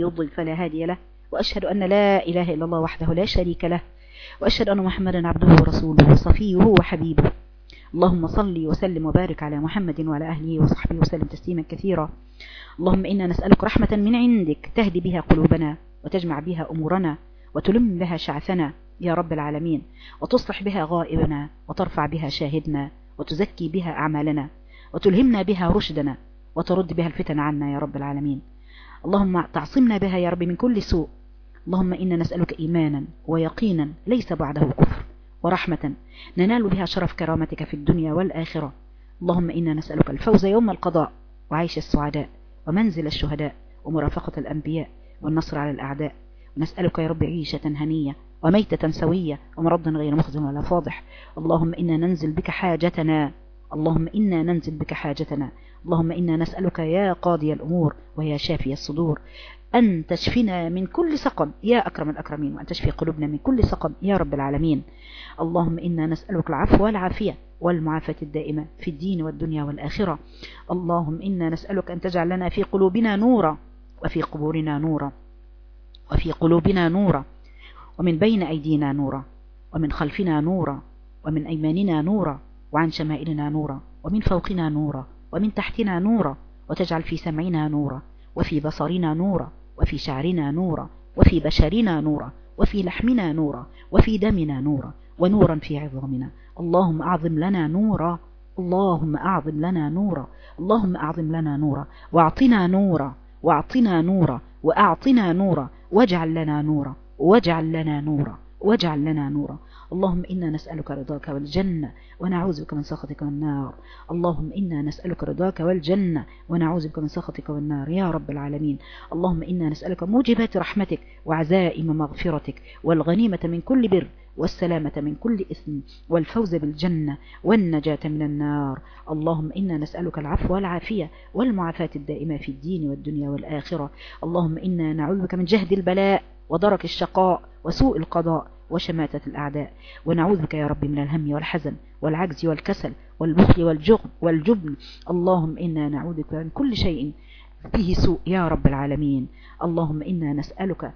يضل فلا هادي له. وأشهد أن لا إله إلا الله وحده لا شريك له. وأشهد أن محمدا عبده ورسوله وصفيه وحبيبه. اللهم صل وسلم وبارك على محمد وعلى أهله وصحبه وسلم تسليما كثيرا. اللهم إنا نسألك رحمة من عندك تهدي بها قلوبنا وتجمع بها أمورنا وتلم بها شعثنا يا رب العالمين. وتصلح بها غائبنا وترفع بها شاهدنا وتزكي بها أعمالنا وتلهمنا بها رشدنا وترد بها الفتن عنا يا رب العالمين. اللهم تعصمنا بها يا رب من كل سوء. اللهم إنا نسألك إيمانا ويقينا ليس بعده كفر ورحمة. ننال بها شرف كرامتك في الدنيا والآخرة. اللهم إنا نسألك الفوز يوم القضاء وعيش السعداء ومنزل الشهداء ومرافقة الأنبياء والنصر على الأعداء. ونسألك يا رب عيشة هنية وميتة سوية ومرضا غير مخزن ولا فاضح. اللهم إنا ننزل بك حاجتنا اللهم إنا ننزل بك حاجتنا. اللهم إنا نسألك يا قاضي الأمور ويا شافي الصدور. أن تشفنا من كل سقم. يا أكرم الأكرمين وأن تشفي قلوبنا من كل سقم. يا رب العالمين. اللهم إنا نسألك العفو والعافية والمعافاة الدائمة في الدين والدنيا والآخرة. اللهم إنا نسألك أن تجعل لنا في قلوبنا نورا وفي قبورنا نورا وفي قلوبنا نورا ومن بين أيدينا نورا ومن خلفنا نورا ومن أيماننا نورا وعن شمائلنا نورا ومن فوقنا نورا ومن تحتنا نورا وتجعل في سمعنا نورا وفي بصرنا نورا وفي شعرنا نورا وفي بشرنا نورا وفي لحمنا نورا وفي دمنا نورا ونورا في عظامنا. اللهم أعظم لنا نورا اللهم أعظم لنا نورا اللهم أعظم لنا نورا. وأعطنا نورا وأعطنا نورا وأعطنا نورا واجعل لنا نورا واجعل لنا نورا واجعل لنا نورا. اللهم إنا نسألك رضاك والجنة ونعوذ بك من سخطك والنار. اللهم إنا نسألك رضاك والجنة ونعوذ بك من سخطك والنار. يا رب العالمين. اللهم إنا نسألك موجبات رحمتك وعزائم مغفرتك والغنيمة من كل بر والسلامة من كل إثم والفوز بالجنة والنجاة من النار. اللهم إنا نسألك العفو والعافية والمعافاة الدائمة في الدين والدنيا والآخرة. اللهم إنا نعوذ بك من جهد البلاء ودرك الشقاء وسوء القضاء وشماتة الأعداء. ونعوذ بك يا رب من الهم والحزن والعجز والكسل والبخل والجبن, والجبن. اللهم إنا نعوذ بك من كل شيء فيه سوء يا رب العالمين. اللهم إنا نسألك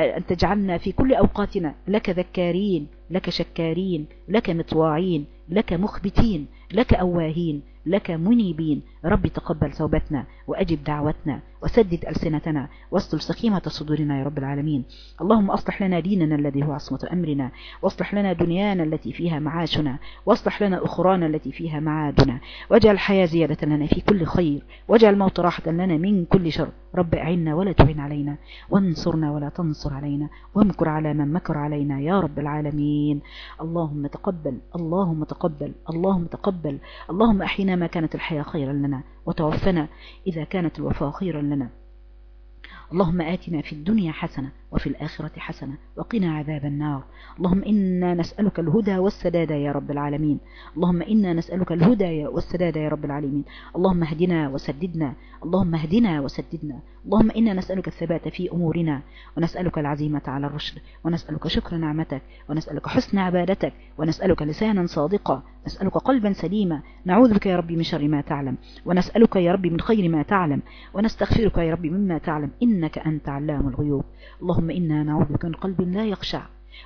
أن تجعلنا في كل أوقاتنا لك ذكارين لك شكارين لك مطواعين لك مخبتين لك أواهين لك منيبين. رب تقبل توبتنا وأجب دعوتنا وسدد ألسنتنا واصل سخيمة صدورنا يا رب العالمين. اللهم أصلح لنا ديننا الذي هو عصمة أمرنا. واصلح لنا دنيانا التي فيها معاشنا. واصلح لنا أخرانا التي فيها معادنا. واجعل الحياة زيادة لنا في كل خير. واجعل الموت راحة لنا من كل شر. رب أعنا ولا تعن علينا. وانصرنا ولا تنصر علينا. وامكر على من مكر علينا يا رب العالمين. اللهم تقبل. اللهم تقبل. اللهم تقبل. اللهم أحينا ما كانت الحياة خيرا لنا. وتوفنا إذا كانت الوفاة خيرا لنا. اللهم آتنا في الدنيا حسنة وفي الآخرة حسنة. وقنا عذاب النار. اللهم إنا نسألك الهدى والسداد يا رب العالمين. اللهم إنا نسألك الهدى والسداد يا رب العالمين. اللهم اهدنا وسددنا. اللهم اهدنا وسددنا. اللهم إنا نسألك الثبات في أمورنا. ونسألك العزيمة على الرشد. ونسألك شكر نعمتك. ونسألك حسن عبادتك. ونسألك لسانا صادقا. نسألك قلبا سليما. نعوذ بك يا ربي من شر ما تعلم. ونسألك يا ربي من خير ما تعلم. ونستغفرك يا ربي مما تعلم. إنك أنت علام الغيوب. اللهم إنا نعوذ بك من قلب لا يخشع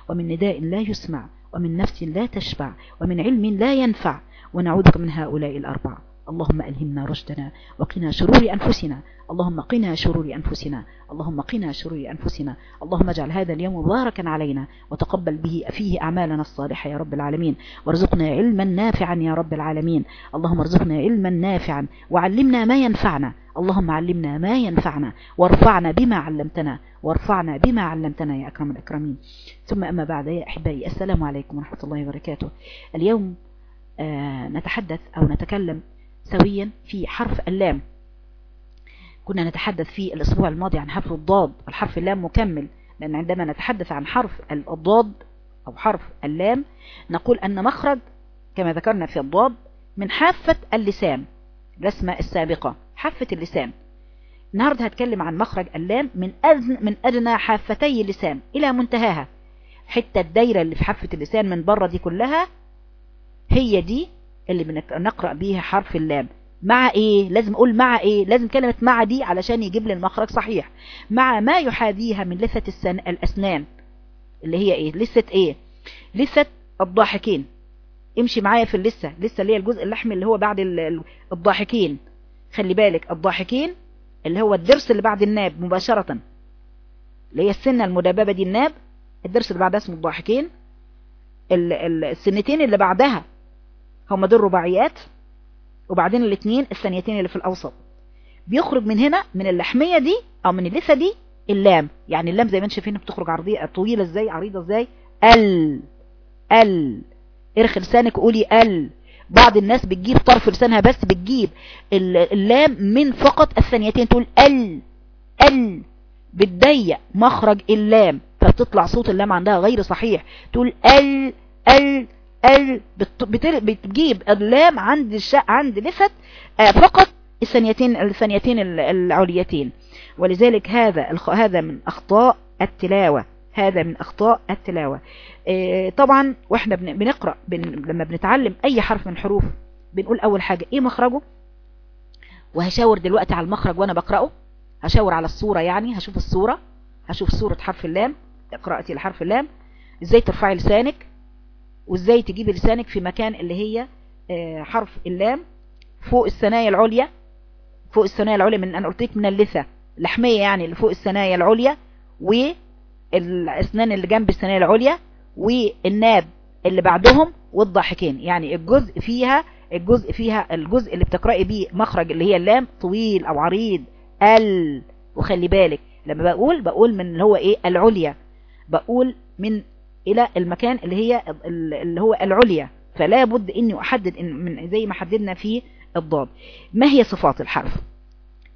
ومن نداء لا يسمع ومن نفس لا تشبع ومن علم لا ينفع ونعوذ بك من هؤلاء الأربعة. اللهم ألهمنا رشدنا وقنا شرور أنفسنا. اللهم قنا شرور أنفسنا. اللهم قنا شرور أنفسنا. اللهم اجعل هذا اليوم مباركا علينا وتقبل به فيه أعمالنا الصالحة يا رب العالمين. وارزقنا علما نافعا يا رب العالمين. اللهم ارزقنا علما نافعا وعلمنا ما ينفعنا. اللهم علمنا ما ينفعنا. وارفعنا بما علمتنا. وارفعنا بما علمتنا يا أكرم الأكرمين. ثم أما بعد يا أحبائي السلام عليكم ورحمة الله وبركاته. اليوم آه نتحدث أو نتكلم سويا في حرف اللام. كنا نتحدث في الأسبوع الماضي عن حرف الضاد. والحرف اللام مكمل لأن عندما نتحدث عن حرف الضاد أو حرف اللام نقول أن مخرج كما ذكرنا في الضاد من حافة اللسان الرسمة السابقة حافة اللسان. النهاردة هتكلم عن مخرج اللام من أذن من أدنى حافتي اللسان إلى منتهاها. حتى الدايرة اللي في حافة اللسان من برة دي كلها هي دي اللي بنقرأ بيها حرف اللام. مع إيه؟ لازم أقول مع إيه؟ لازم كلمة مع دي علشان يجيب لي المخرج صحيح. مع ما يحاذيها من لثة السن... الأسنان. اللي هي إيه؟ لثة إيه؟ لثة الضاحكين. امشي معايا في اللثة. لسه اللي هي الجزء اللحمي اللي هو بعد الضاحكين. خلي بالك الضاحكين اللي هو الدرس اللي بعد الناب مباشرة. اللي هي السنة المدببة دي الناب. الدرس اللي بعدها اسمه الضاحكين. السنتين اللي بعدها هم دول رباعيات وبعدين الاثنين الثانيتين اللي في الأوسط. بيخرج من هنا من اللحمية دي أو من اللثة دي اللام. يعني اللام زي ما انت شايفين بتخرج عرضية طويلة إزاي عريضة إزاي؟ ال ال. ارخي لسانك قولي ال. بعض الناس بتجيب طرف لسانها بس بتجيب اللام من فقط الثانيتين تقول ال ال. بتضيق مخرج اللام فبتطلع صوت اللام عندها غير صحيح. تقول ال ال. ال بتجيب اللام عند الش... عند لفت آه فقط الثانيتين الثانيتين العليتين. ولذلك هذا. هذا من أخطاء التلاوة هذا من أخطاء التلاوة. آه طبعا وإحنا بنقرأ بن... لما بنتعلم أي حرف من حروف بنقول أول حاجة إيه مخرجه؟ وهشاور دلوقتي على المخرج وأنا بقرأه. هشاور على الصورة يعني هشوف الصورة هشوف صورة حرف اللام قراءتي لحرف اللام. إزاي ترفعي لسانك؟ وازاي تجيبي لسانك في مكان اللي هي حرف اللام فوق الثنايا العليا فوق الثنايا العليا من أنا قلت لك من اللثة اللحميه يعني اللي فوق الثنايا العليا والأسنان اللي جنب الثنايا العليا والناب اللي بعدهم والضاحكين. يعني الجزء فيها الجزء فيها الجزء اللي بتقرأي بيه مخرج اللي هي اللام طويل أو عريض ال وخلي بالك. لما بقول بقول من اللي هو إيه؟ العليا. بقول من إلى المكان اللي هي اللي هو العليا. فلا بد إني أحدد من زي ما حددنا في الضاد. ما هي صفات الحرف؟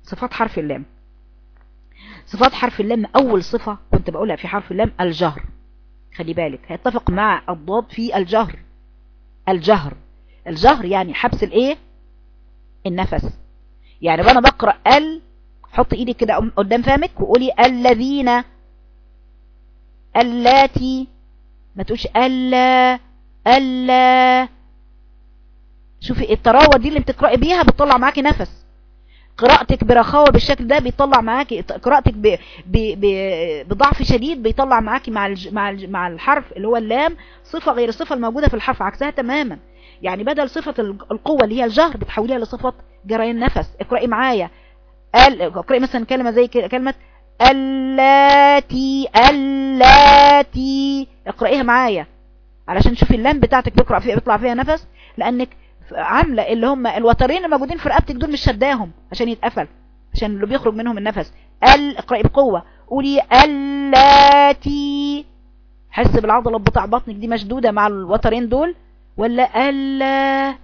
صفات حرف اللام. صفات حرف اللام أول صفة كنت بقولها في حرف اللام الجهر. خلي بالك هيتفق مع الضاد في الجهر. الجهر. الجهر يعني حبس الإيه؟ النفس. يعني وأنا بقرأ ال حط إيدك كده قدام فمك وقولي الذين اللاتي ما تقولش ألا ألا. شوفي التراوة دي اللي بتقرأي بيها بتطلع معاكي نفس. قراءتك برخاوة بالشكل ده بيطلع معاكي قراءتك ب... ب... ب... بضعف شديد بيطلع معاكي مع الج... مع الج... مع الحرف اللي هو اللام صفة غير الصفة الموجودة في الحرف عكسها تماما. يعني بدل صفة القوة اللي هي الجهر بتحوليها لصفة جريان نفس اقرأي معايا. ال... اقرأي مثلا كلمة زي كلمة اللاتي اللاتي. اقرأيها معايا علشان تشوفي اللام بتاعتك بيقرأ فيها بيطلع فيها نفس لأنك عاملة اللي هم الوترين الموجودين في رقبتك دول مش شداهم عشان يتقفل عشان اللي بيخرج منهم النفس. ال اقرأي بقوة. قولي اللاتي. حس بالعضلة بتاع بطنك دي مشدودة مع الوترين دول؟ ولا ألا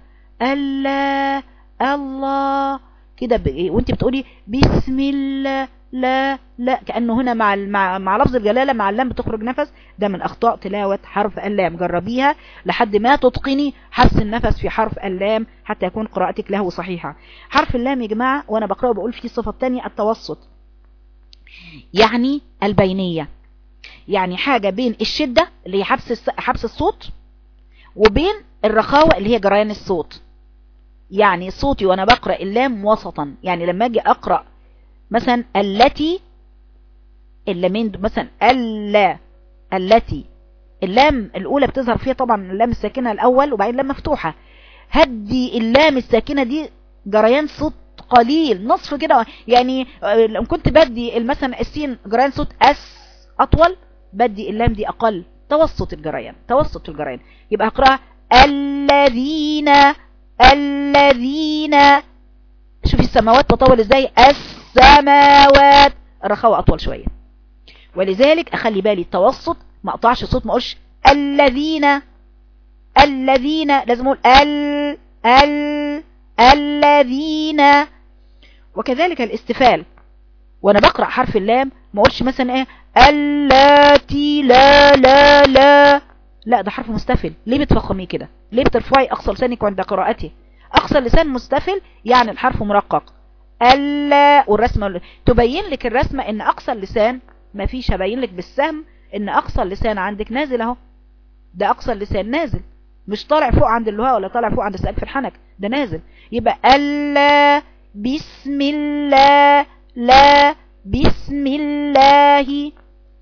ألا الله. كده وأنت بتقولي بسم الله. لا لا كأنه هنا مع مع مع لفظ الجلالة مع اللام بتخرج نفس ده من أخطاء تلاوة حرف اللام. جربيها لحد ما تتقني حبس النفس في حرف اللام حتى يكون قراءتك له صحيحة. حرف اللام يا جماعة وأنا بقرأه بقول فيه الصفة الثانية التوسط. يعني البينية. يعني حاجة بين الشدة اللي هي حبس حبس الصوت وبين الرخاوة اللي هي جريان الصوت. يعني صوتي وأنا بقرأ اللام وسطا. يعني لما أجي أقرأ مثلا التي اللامين مثلا الا التي. اللام الأولى بتظهر فيها طبعا اللام الساكنة الأول وبعدين اللام مفتوحة. هدي اللام الساكنة دي جريان صوت قليل نصف كده. يعني لو كنت بدي مثلا السين جريان صوت أس أطول بدي اللام دي أقل. توسط الجريان توسط الجريان. يبقى هقراها الذين الذين. شوفي السماوات تطول إزاي؟ السماوات. الرخاوة أطول شوية. ولذلك أخلي بالي التوسط ما أقطعش صوت ما أقولش الذين الذين لازم أقول ال ال الذين. وكذلك الاستفال. وأنا بقرأ حرف اللام ما أقولش مثلا إيه اللاتي لا لا لا. لا ده حرف مستفل. ليه بتفخميه كده؟ ليه بترفعي أقصى لسانك عند قراءته؟ أقصى لسان مستفل يعني الحرف مرقق. ألا والرسمه تبين لك الرسمة إن أقصى اللسان ما فيش هبين لك بالسهم إن أقصى اللسان عندك نازل أهو. ده أقصى اللسان نازل. مش طالع فوق عند اللهاء ولا طالع فوق عند سقف الحنك ده نازل. يبقى ألا بسم الله لا بسم الله.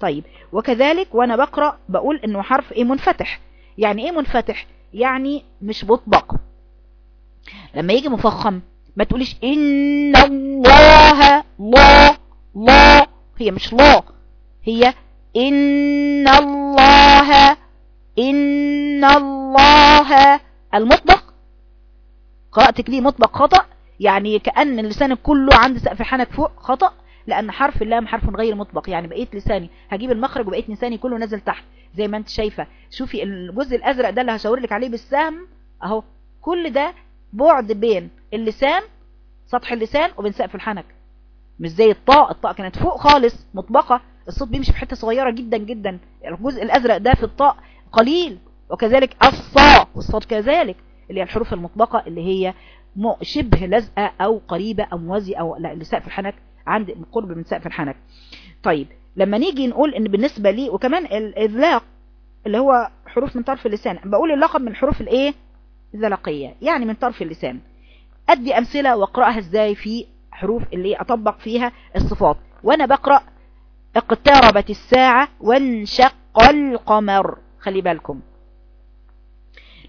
طيب. وكذلك وأنا بقرأ بقول إنه حرف إيه منفتح. يعني إيه منفتح؟ يعني مش مطبق. لما يجي مفخم ما تقوليش إن الله لا لا هي مش لا هي إن الله إن الله المطبق قراءتك دي مطبق خطأ؟ يعني كأن لسانك كله عند سقف حنك فوق خطأ لأن حرف اللام حرف غير مطبق يعني بقيت لساني هجيب المخرج وبقيت لساني كله نازل تحت زي ما أنت شايفة. شوفي الجزء الأزرق ده اللي هشاور لك عليه بالسهم أهو. كل ده بعد بين اللسان سطح اللسان وبين سقف الحنك. مش زي الطاء الطاء كانت فوق خالص مطبقة. الصوت بيمشي في حتة صغيرة جدا جدا. الجزء الأزرق ده في الطاء قليل. وكذلك الصاء والصاد كذلك. اللي هي الحروف المطبقة اللي هي شبه لزقة أو قريبة أو موازية أو لا لسقف الحنك. عند قرب من سقف الحنك. طيب لما نيجي نقول إن بالنسبة لي وكمان الإذلاق اللي هو حروف من طرف اللسان. بقول اللقب من حروف الإيه؟ الذلقية يعني من طرف اللسان. أدي أمثلة وأقرأها إزاي في حروف اللي أطبق فيها الصفات. وأنا بقرأ اقتربت الساعة وانشق القمر. خلي بالكم.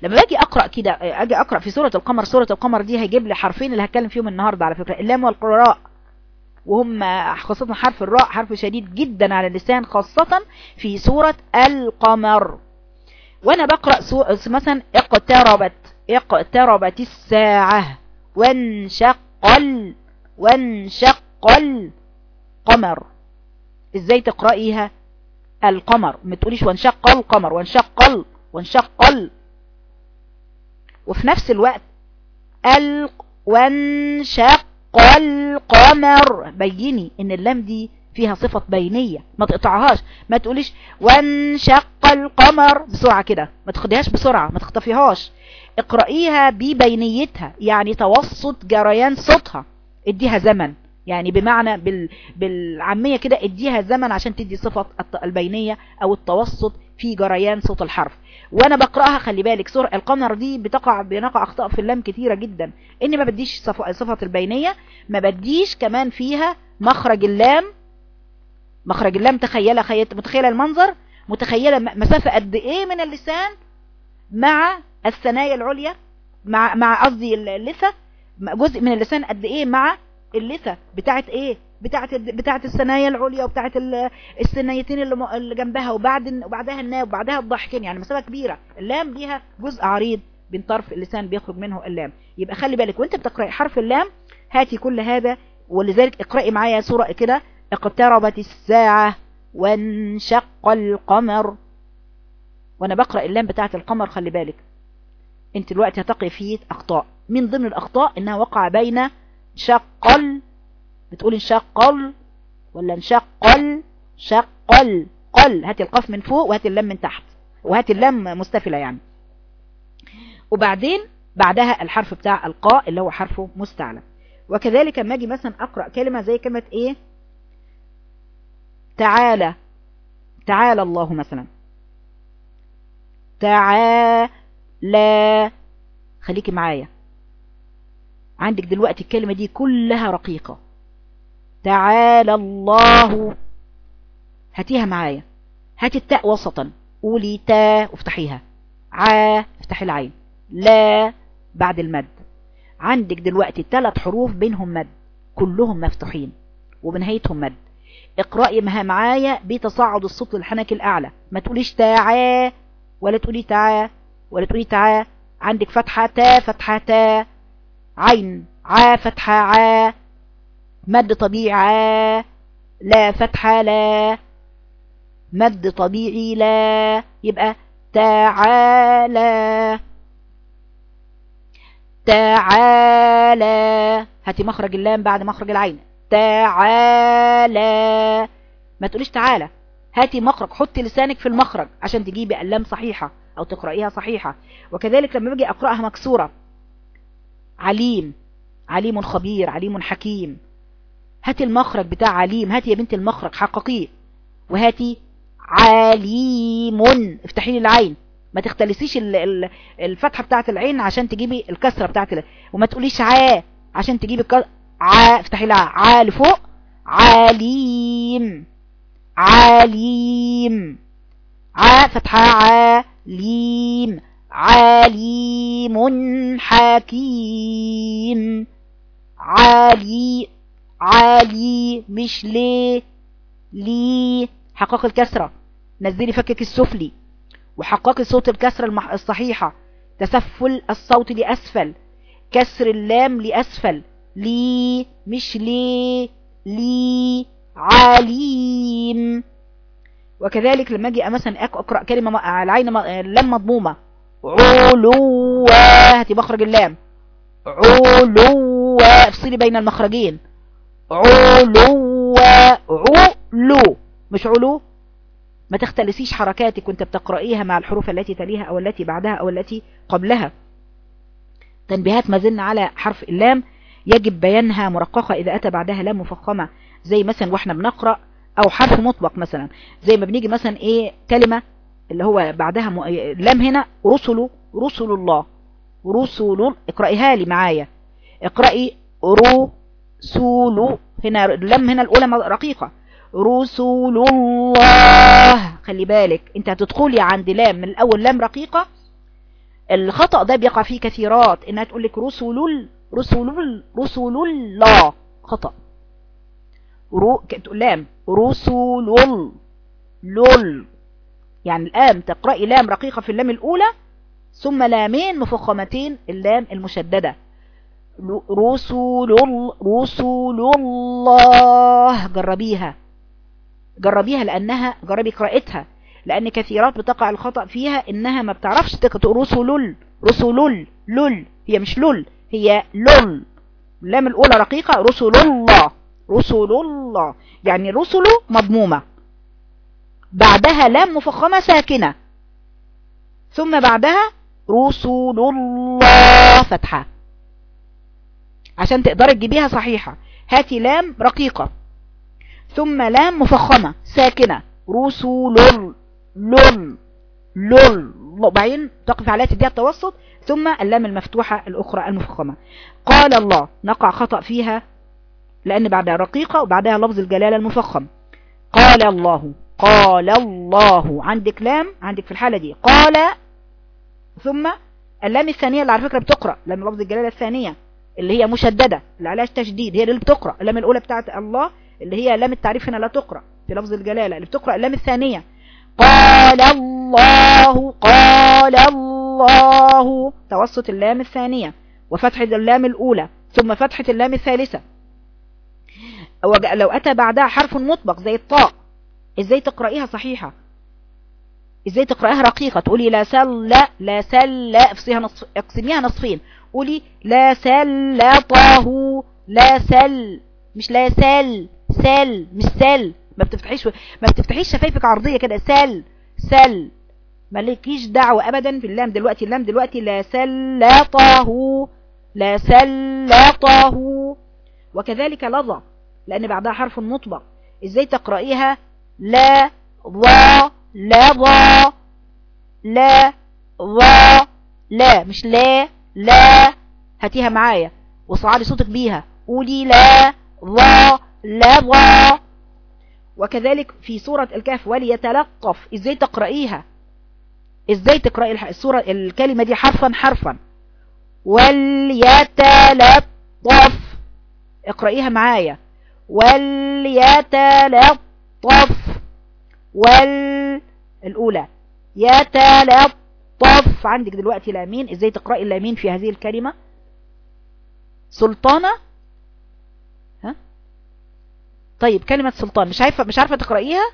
لما باجي أقرأ كده أجي أقرأ في سورة القمر سورة القمر دي هيجيب لي حرفين اللي هتكلم فيهم النهارده على فكرة. اللام والقراء. وهم خاصة حرف الراء حرف شديد جدا على اللسان خاصة في سورة القمر. وأنا بقرأ مثلا اقتربت اقتربت الساعة وانشق ال وانشق القمر إزاي تقرأيها؟ القمر. ما تقوليش وانشق القمر وانشق ال وانشق ال وفي نفس الوقت ال وانشق القمر بيني إن اللام دي فيها صفة بينية. ما تقطعهاش. ما تقوليش وانشق القمر. بسرعة كده. ما تاخديهاش بسرعة. ما تخطفيهاش. اقرأيها ببينيتها. يعني توسط جريان صوتها. اديها زمن. يعني بمعنى بال... بالعامية كده اديها زمن عشان تدي صفة البينية أو التوسط في جريان صوت الحرف. وأنا بقرأها خلي بالك سورة القمر دي بتقع بنقع أخطاء في اللام كتيرة جدا. إني ما بديش صفة البينية ما بديش كمان فيها مخرج اللام مخرج اللام تخيلة خيط متخيلة المنظر متخيلة مسافة قد إيه من اللسان مع الثنايا العليا مع مع قصدي اللثة جزء من اللسان قد إيه مع اللثة بتاعت إيه؟ بتاعت بتاعت الثنايا العليا وبتاعت الثنايتين اللي اللي جنبها وبعد وبعدها الناب وبعدها الضحكين يعني مسافة كبيرة. اللام ليها جزء عريض بين طرف اللسان بيخرج منه اللام. يبقى خلي بالك وأنت بتقرأي حرف اللام هاتي كل هذا ولذلك اقرأي معايا سورة كده اقتربت الساعة وانشق القمر. وأنا بقرأ اللام بتاعت القمر خلي بالك. انت دلوقتي هتقي فيه أخطاء. من ضمن الأخطاء إنها وقع بين شق بتقول انشقل ولا انشقل شقل قل. هات القاف من فوق وهات اللام من تحت. وهات اللام مستفلة يعني. وبعدين بعدها الحرف بتاع القاء اللي هو حرفه مستعلى وكذلك لما أجي مثلا أقرأ كلمة زي كلمة إيه؟ تعالى تعالى الله مثلا. تعالى خليكي معايا. عندك دلوقتي الكلمة دي كلها رقيقة. تعالى الله. هاتيها معايا. هاتي التاء وسطا. قولي تاء وافتحيها عا افتحي العين. لا بعد المد. عندك دلوقتي ثلاث حروف بينهم مد. كلهم مفتوحين. وبنهايتهم مد. اقرأي مها معايا بتصاعد الصوت للحنك الأعلى. ما تقوليش تاعا ولا تقولي تعا ولا تقولي تعا عندك فتحة تا فتحة تا. عين عا فتحة عا. مد طبيعي لا فتحة لا. مد طبيعي لا. يبقى تعالى تعالى هاتي مخرج اللام بعد مخرج العين. تعالى. ما تقوليش تعالى. هاتي مخرج حطي لسانك في المخرج عشان تجيبي اللام صحيحة أو تقرأيها صحيحة. وكذلك لما باجي أقرأها مكسورة. عليم عليم خبير عليم حكيم. هاتي المخرج بتاع عليم هاتي يا بنت المخرج حققيه. وهاتي عليم. افتحي لي العين. ما تختلسيش ال- ال- الفتحة بتاعت العين عشان تجيبي الكسرة بتاعت. وما تقوليش عا عشان تجيبي. ع افتحي لها. ع لفوق. عليم عليم ع فتحة. عليم عليم حكيم. علي علي مش ليه ليه حقق الكسرة. نزلي فكك السفلي. وحققي صوت الكسرة المح... الصحيحة. تسفل الصوت لأسفل. كسر اللام لأسفل. لي مش ليه لي عليم. وكذلك لما أجي مثلا أقرأ كلمة على العين م- اللام مضمومة. علوا هاتي مخرج اللام. علوا أفصلي بين المخرجين. علوا علو مش علو. ما تختلسيش حركاتك وانت بتقرأيها مع الحروف التي تليها أو التي بعدها أو التي قبلها. تنبيهات ما زلنا على حرف اللام. يجب بيانها مرققة إذا أتى بعدها لام مفخمة زي مثلا وإحنا بنقرأ أو حرف مطلق مثلا زي ما بنيجي مثلا إيه كلمة اللي هو بعدها م... لام هنا رسل رسل الله رسل اقرأيها لي معايا. اقرأي رسول هنا اللام هنا الأولى رقيقة. رسول الله. خلي بالك أنت هتدخلي عند لام من الأول لام رقيقة. الخطأ ده بيقع فيه كثيرات إنها تقول لك رسول رسول ال- رسول الله. خطأ. رو تقول لام. رسول ال- لول. يعني الآن تقرأي لام رقيقة في اللام الأولى ثم لامين مفخمتين اللام المشددة. رسول رسول الله. جربيها. جربيها لأنها جربي قراءتها. لأن كثيرات بتقع الخطأ فيها إنها ما بتعرفش تقرأ. رسل رسل لل هي مش لل هي لل اللام الأولى رقيقة رسل الله. رسل الله. يعني رسل مضمومة. بعدها لام مفخمة ساكنة. ثم بعدها رسول الله فتحة. عشان تقدري تجيبيها صحيحة. هاتي لام رقيقة. ثم لام مفخمة ساكنة. رسول لل لل وبعدين تقف عليها تديها التوسط ثم اللام المفتوحة الأخرى المفخمة. قال الله نقع خطأ فيها لأن بعدها رقيقة وبعدها لفظ الجلالة المفخم. قال الله قال الله. عندك لام عندك في الحالة دي. قال ثم اللام الثانية اللي على فكرة بتقرأ لام لفظ الجلالة الثانية اللي هي مشددة اللي عليها تشديد هي اللي بتقرأ. اللام الأولى بتاعت الله اللي هي لام التعريف هنا لا تقرأ في لفظ الجلالة اللي بتقرأ اللام الثانية. قال الله. قال الله. توسط اللام الثانية وفتحة اللام الأولى ثم فتحة اللام الثالثة. لو أتى بعدها حرف مطبق زي الطاء إزاي تقرأيها صحيحة؟ إزاي تقرأيها رقيقة؟ تقولي لا سل لا لا سل افصيها نصف اقسميها نصفين. قولي لا سلطه لا سل مش لا سل سل مش سل. ما بتفتحيش ما بتفتحيش شفايفك عرضية كده سل سل. مالكيش دعوة ابدا في اللام دلوقتي. اللام دلوقتي لا سلطه لا سلطه وكذلك لظى لأن بعدها حرف مطبق. إزاي تقرأيها؟ لا ظا لا ظا لا ظا لا. مش لا لا. هاتيها معايا. وصعدي صوتك بيها. قولي لا ظا لا ظا وكذلك في سورة الكهف وليتلطف إزاي تقرأيها؟ إزاي تقرأي السورة الكلمة دي حرفا حرفا. وليتلطف اقرأيها معايا. وليتلطف وال الأولى. يتلطف. عندك دلوقتي لامين. إزاي تقرأي اللامين في هذه الكلمة؟ سلطانة. ها؟ طيب كلمة سلطان. مش عارفة مش عارفة تقرأيها؟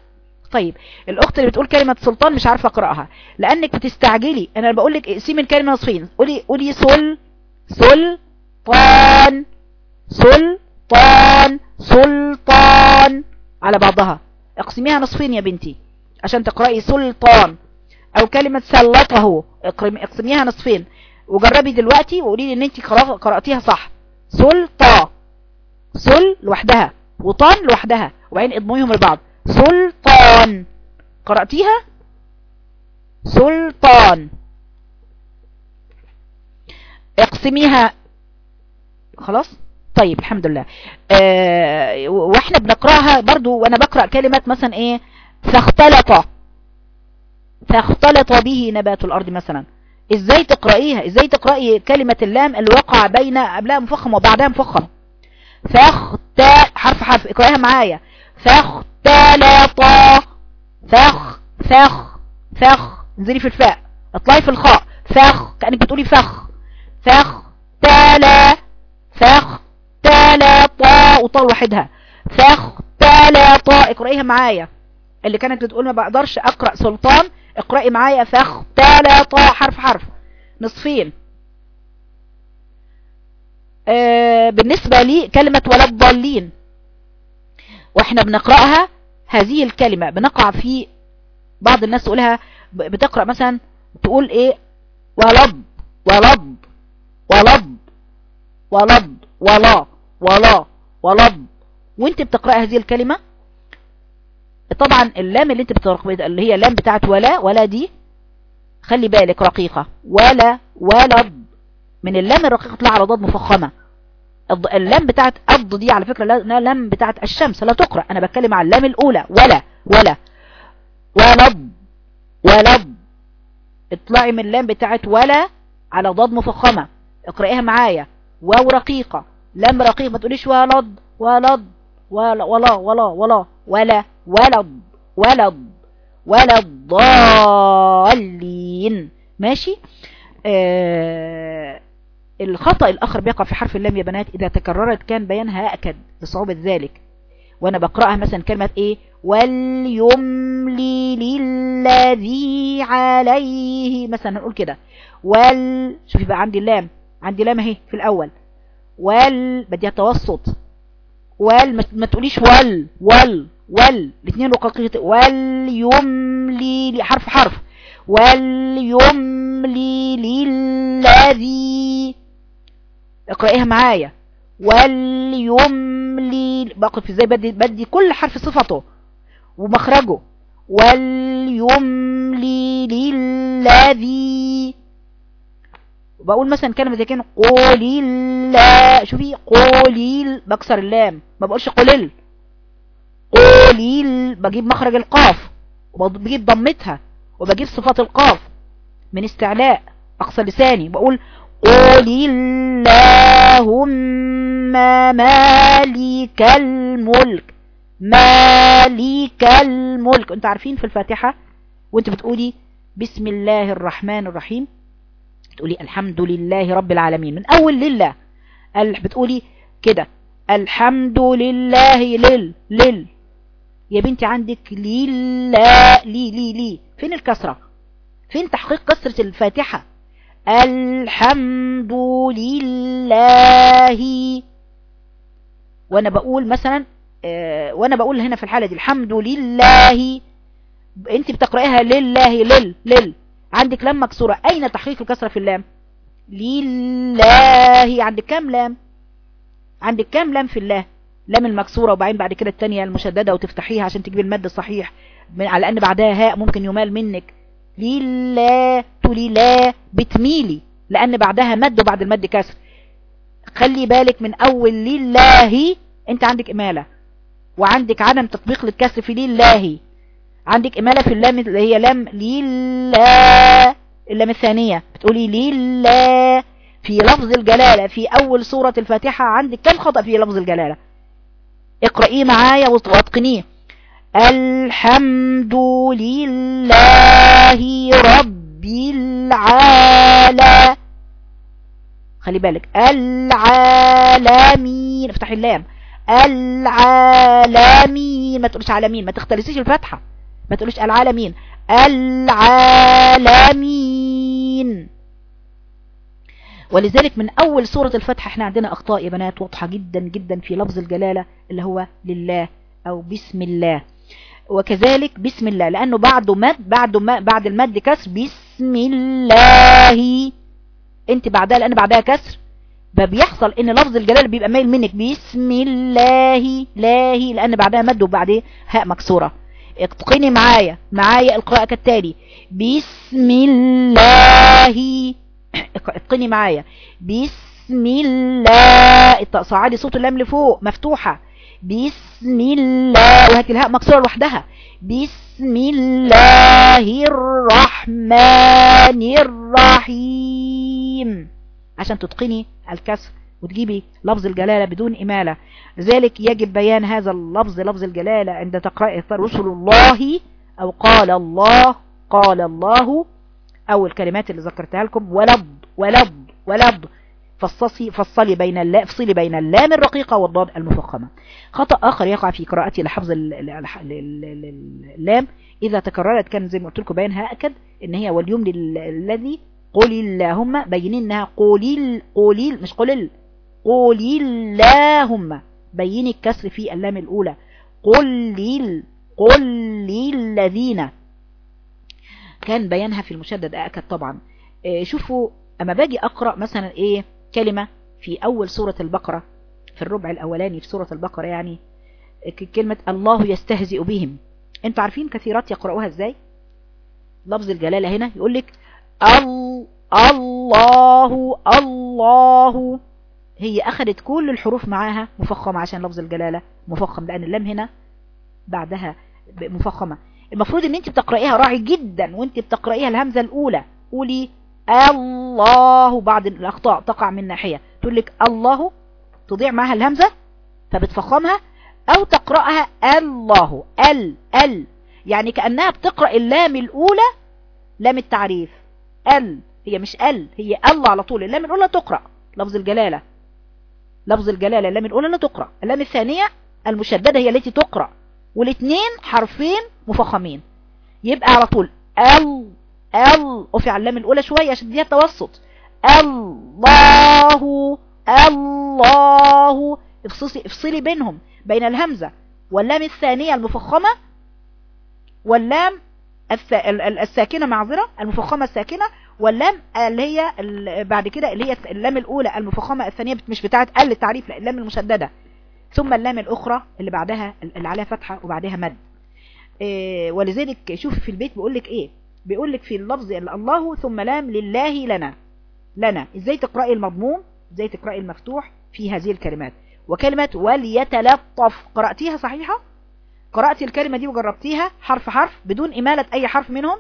طيب الأخت اللي بتقول كلمة سلطان مش عارفة أقرأها. لأنك بتستعجلي. أنا بقول لك اقسمي الكلمة نصفين قولي قولي سل سلطان سلطان سلطان. على بعضها. اقسميها نصفين يا بنتي عشان تقرأي سلطان. أو كلمة سلطه. اقسميها نصفين. وجربي دلوقتي وقولي لي إن انت قرأ- قرأتيها صح. سلطة. سل لوحدها. وطان لوحدها. وبعدين إضميهم لبعض. سلطان. قرأتيها؟ سلطان. اقسميها. خلاص؟ طيب الحمد لله. آه وإحنا بنقرأها برضو وأنا بقرأ كلمة مثلا إيه؟ فاختلط. فاختلط به نبات الأرض مثلا. إزاي تقرأيها؟ إزاي تقرأي كلمة اللام اللي وقع بين قبلها مفخم وبعدها مفخم فاخت حرف حرف اقرأيها معايا. فاختلط. فخ فخ فخ. انزلي في الفاء. اطلعي في الخاء. فخ كأنك بتقولي فخ. فخ تلا فخ تلا طا وطا لوحدها فخ تلا طا اقرأيها معايا. اللي كانت بتقول ما بقدرش أقرأ سلطان اقرأي معايا. فخ تلا طا حرف حرف. نصفين. آه بالنسبة لي كلمة ولا الضالين. وإحنا بنقرأها هذه الكلمة بنقع في بعض الناس تقولها بتقرأ مثلا تقول إيه؟ ولض ولض ولض ولض ولا ولا ولض وأنت بتقرأ هذه الكلمة؟ طبعا اللام اللي أنت بتقرأ اللي هي اللام بتاعت ولا ولا دي خلي بالك رقيقة. ولا ولض من اللام الرقيقة تطلع على ضاد مفخمة. اللام بتاعت أض دي على فكرة لام بتاعت الشمس لا تقرأ. أنا بتكلم على اللام الأولى. ولا ولا. ولض ولض اطلعي من اللام بتاعت ولا على ضاد مفخمة. اقرأيها معايا. واو رقيقة. لام رقيقة. ما تقوليش ولض ولض ولا ولا ولا ولا ولا. ولض ولض ولا الضالين. ماشي؟ آه الخطأ الآخر بيقع في حرف اللام يا بنات إذا تكررت كان بيانها أكد لصعوبة ذلك. وأنا بقرأها مثلا كلمة إيه؟ وليملي للذي عليه. مثلا نقول كده. وال شوفي بقى عندي اللام. عندي لام أهي في الأول. وال بدي توسط وال ما تقوليش ول ول وال الاثنين رقاقية. وليملي حرف حرف. وليملي للذي اقرأيها معايا. وليملي في إزاي بدي, بدي كل حرف صفته. ومخرجه. وليملي للذي. بقول مثلا كلمة زي كده قولي لا شوفي قولي بكسر اللام. ما بقولش قوليل قولي بجيب مخرج القاف. وبجيب ضمتها. وبجيب صفات القاف. من استعلاء أقصى لساني. بقول قل اللهم مالك الملك مالك الملك. أنتوا عارفين في الفاتحة وانت بتقولي بسم الله الرحمن الرحيم؟ تقولي الحمد لله رب العالمين. من أول للة بتقولي كده الحمد لله لل لل. يا بنتي عندك لله لي لي لي. فين الكسرة؟ فين تحقيق كسرة الفاتحة؟ الحمد لله. وأنا بقول مثلا آه وأنا بقول هنا في الحالة دي الحمد لله. انت بتقرأيها لله لل لل. عندك لام مكسورة. أين تحقيق الكسرة في اللام؟ لله. عندك كام لام؟ عندك كام لام في الله؟ لام المكسورة وبعدين بعد كده التانية المشددة وتفتحيها عشان تجيب المد الصحيح على أن بعدها هاء ممكن يمال منك. لله تقولي لا بتميلي لأن بعدها مد وبعد المد كسر. خلي بالك من أول لله أنت عندك إمالة. وعندك عدم تطبيق للكسر في لله. عندك إمالة في اللام اللي هي لام لله. اللام الثانية بتقولي لله. في لفظ الجلالة في أول سورة الفاتحة عندك كم خطأ في لفظ الجلالة؟ اقرأيه معايا واتقنيه. الحمد لله رب العالمين. خلي بالك. العالمين. افتحي اللام. العالمين. ما تقولش عالمين. ما تختلسيش الفتحة ما تقولش العالمين. العالمين. ولذلك من أول سورة الفتحة إحنا عندنا أخطاء يا بنات واضحة جدا جدا في لفظ الجلالة اللي هو لله أو بسم الله. وكذلك بسم الله لأنه بعده مد بعده ما بعد المد كسر بسم الله. أنت بعدها لأن بعدها كسر. فبيحصل إن لفظ الجلالة بيبقى مايل منك بسم الله لاهي لأن بعدها مد وبعديه هاء مكسورة. اتقني معايا معايا القراءة كالتالي. بسم الله. اتقني معايا. بسم الله. صعدي صوت اللام لفوق مفتوحة. بسم الله. وهاتي الهاء مكسورة لوحدها. بسم الله الرحمن الرحيم. عشان تتقني الكسر وتجيبي لفظ الجلالة بدون إمالة. لذلك يجب بيان هذا اللفظ لفظ الجلالة عند تقرأ رسل الله أو قال الله قال الله أو الكلمات اللي ذكرتها لكم. ولض ولض ولض فصصي فصلي بين اللام افصلي بين اللام الرقيقة والضاد المفخمة. خطأ آخر يقع في قراءتي لحفظ اللام إذا تكررت كان زي ما قلت لكم بيانها أكد إن هي واليوم الذي قل اللهم بينين إنها قولي قولي مش قل قل اللهم. بيني الكسر في اللام الأولى. قل قل للذين كان بيانها في المشدد أكد طبعا. إيه، شوفوا أما باجي أقرأ مثلا إيه؟ كلمة في أول سورة البقرة في الربع الأولاني في سورة البقرة يعني كلمة الله يستهزئ بهم. أنتوا عارفين كثيرات يقرأوها إزاي؟ لفظ الجلالة هنا يقول لك الله الله. هي أخذت كل الحروف معاها مفخمة عشان لفظ الجلالة مفخم لأن اللام هنا بعدها مفخمة. المفروض إن انت بتقرأيها راعي جدا وانت بتقرأيها الهمزة الأولى. قولي الله بعض الأخطاء تقع من ناحية. تقول لك الله تضيع معها الهمزة فبتفخمها أو تقرأها الله ال ال. يعني كأنها بتقرأ اللام الأولى لام التعريف. ال هي مش ال هي الله على طول. اللام الأولى تقرأ. لفظ الجلالة. لفظ الجلالة اللام الأولى لا تقرأ. اللام الثانية المشددة هي التي تقرأ. والاثنين حرفين مفخمين. يبقى على طول ال ال وفي علام الأولى شوية عشان دي التوسط. الله الله. افصلي, افصلي بينهم بين الهمزة واللام الثانية المفخمة واللام الساكنة معذرة المفخمة الساكنة واللام اللي هي بعد كده اللي هي اللام الأولى المفخمة الثانية مش بتاعة ال التعريف لا اللام المشددة. ثم اللام الأخرى اللي بعدها اللي عليها فتحة وبعدها مد. إيه ولذلك شوف في البيت بيقول لك إيه؟ بيقول لك في اللفظ الله ثم لام لله لنا. لنا. إزاي تقرأي المضموم؟ إزاي تقرأي المفتوح في هذه الكلمات؟ وكلمة وليتلطف. قرأتيها صحيحة؟ قرأتي الكلمة دي وجربتيها؟ حرف حرف بدون إمالة أي حرف منهم؟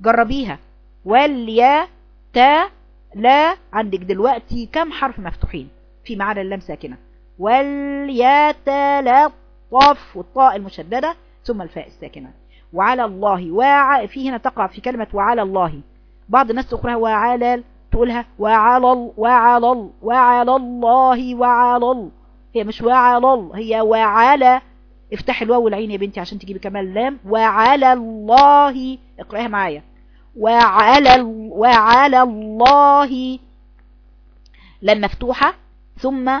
جربيها. واليا تا لا عندك دلوقتي كم حرف مفتوحين؟ في معنى اللام ساكنة. وليتلطف. والطاء المشددة ثم الفاء الساكنة. وعلى الله. وع في هنا تقع في كلمة وعلى الله. بعض الناس تقرأها وعلى تقولها وعلى وعلى وعلى الله وعلى هي مش وعلى هي وعلى. افتح الواو والعين يا بنتي عشان تجيبي كمان لام. وعلى الله. اقرأها معايا. وعلى وعلى الله. لام مفتوحة ثم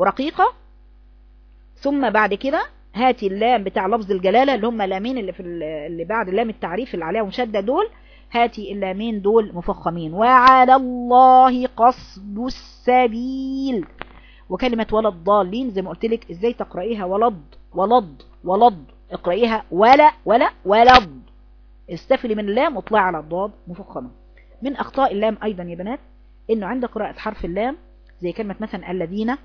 رقيقة ثم بعد كده هاتي اللام بتاع لفظ الجلالة اللي هم لامين اللي في اللي بعد لام التعريف اللي عليها مشدة دول هاتي اللامين دول مفخمين. وعلى الله قصد السبيل. وكلمة ولا الضالين زي ما قلت لك إزاي تقرأيها؟ ولض ولض ولض. اقرأيها ولا ولا ولض. استفلي من اللام واطلعي على الضاد مفخمة. من أخطاء اللام أيضا يا بنات إنه عند قراءة حرف اللام زي كلمة مثلا الذين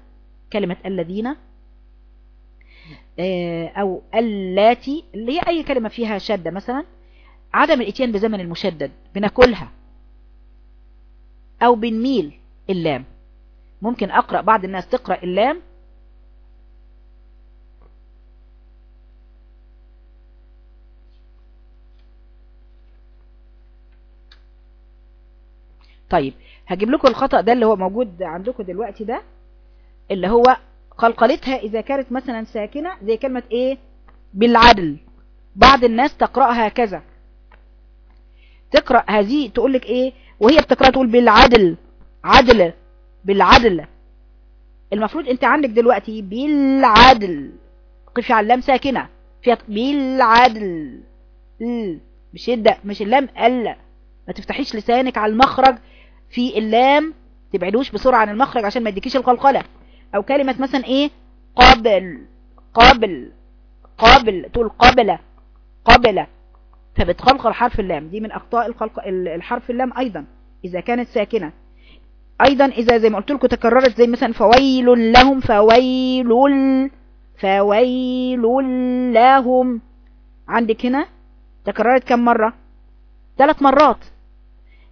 كلمة الذين أو اللاتي اللي هي أي كلمة فيها شدة مثلا عدم الإتيان بزمن المشدد بناكلها. أو بنميل اللام. ممكن أقرأ بعض الناس تقرأ اللام. طيب هجيب لكم الخطأ ده اللي هو موجود عندكم دلوقتي ده اللي هو قلقلتها إذا كانت مثلا ساكنة زي كلمة إيه؟ بالعدل. بعض الناس تقرأها هكذا تقرأ هذه تقول لك إيه؟ وهي بتقرأ تقول بالعدل. عدل. بالعدل. المفروض أنت عندك دلوقتي بالعدل. قفي على اللام ساكنة. فيها بالعدل. بشدة مش اللام ألا ما تفتحيش لسانك على المخرج. في اللام تبعدوش بسرعة عن المخرج عشان ما يديكيش القلقلة أو كلمة مثلا إيه؟ قابل قابل قابل تقول قابلة قبل فبتقلقل حرف اللام. دي من أخطاء القلق الحرف اللام أيضا. إذا كانت ساكنة. أيضا إذا زي ما قلت لكم تكررت زي مثلا فويل لهم فويل فويل لهم. عندك هنا تكررت كم مرة؟ ثلاث مرات.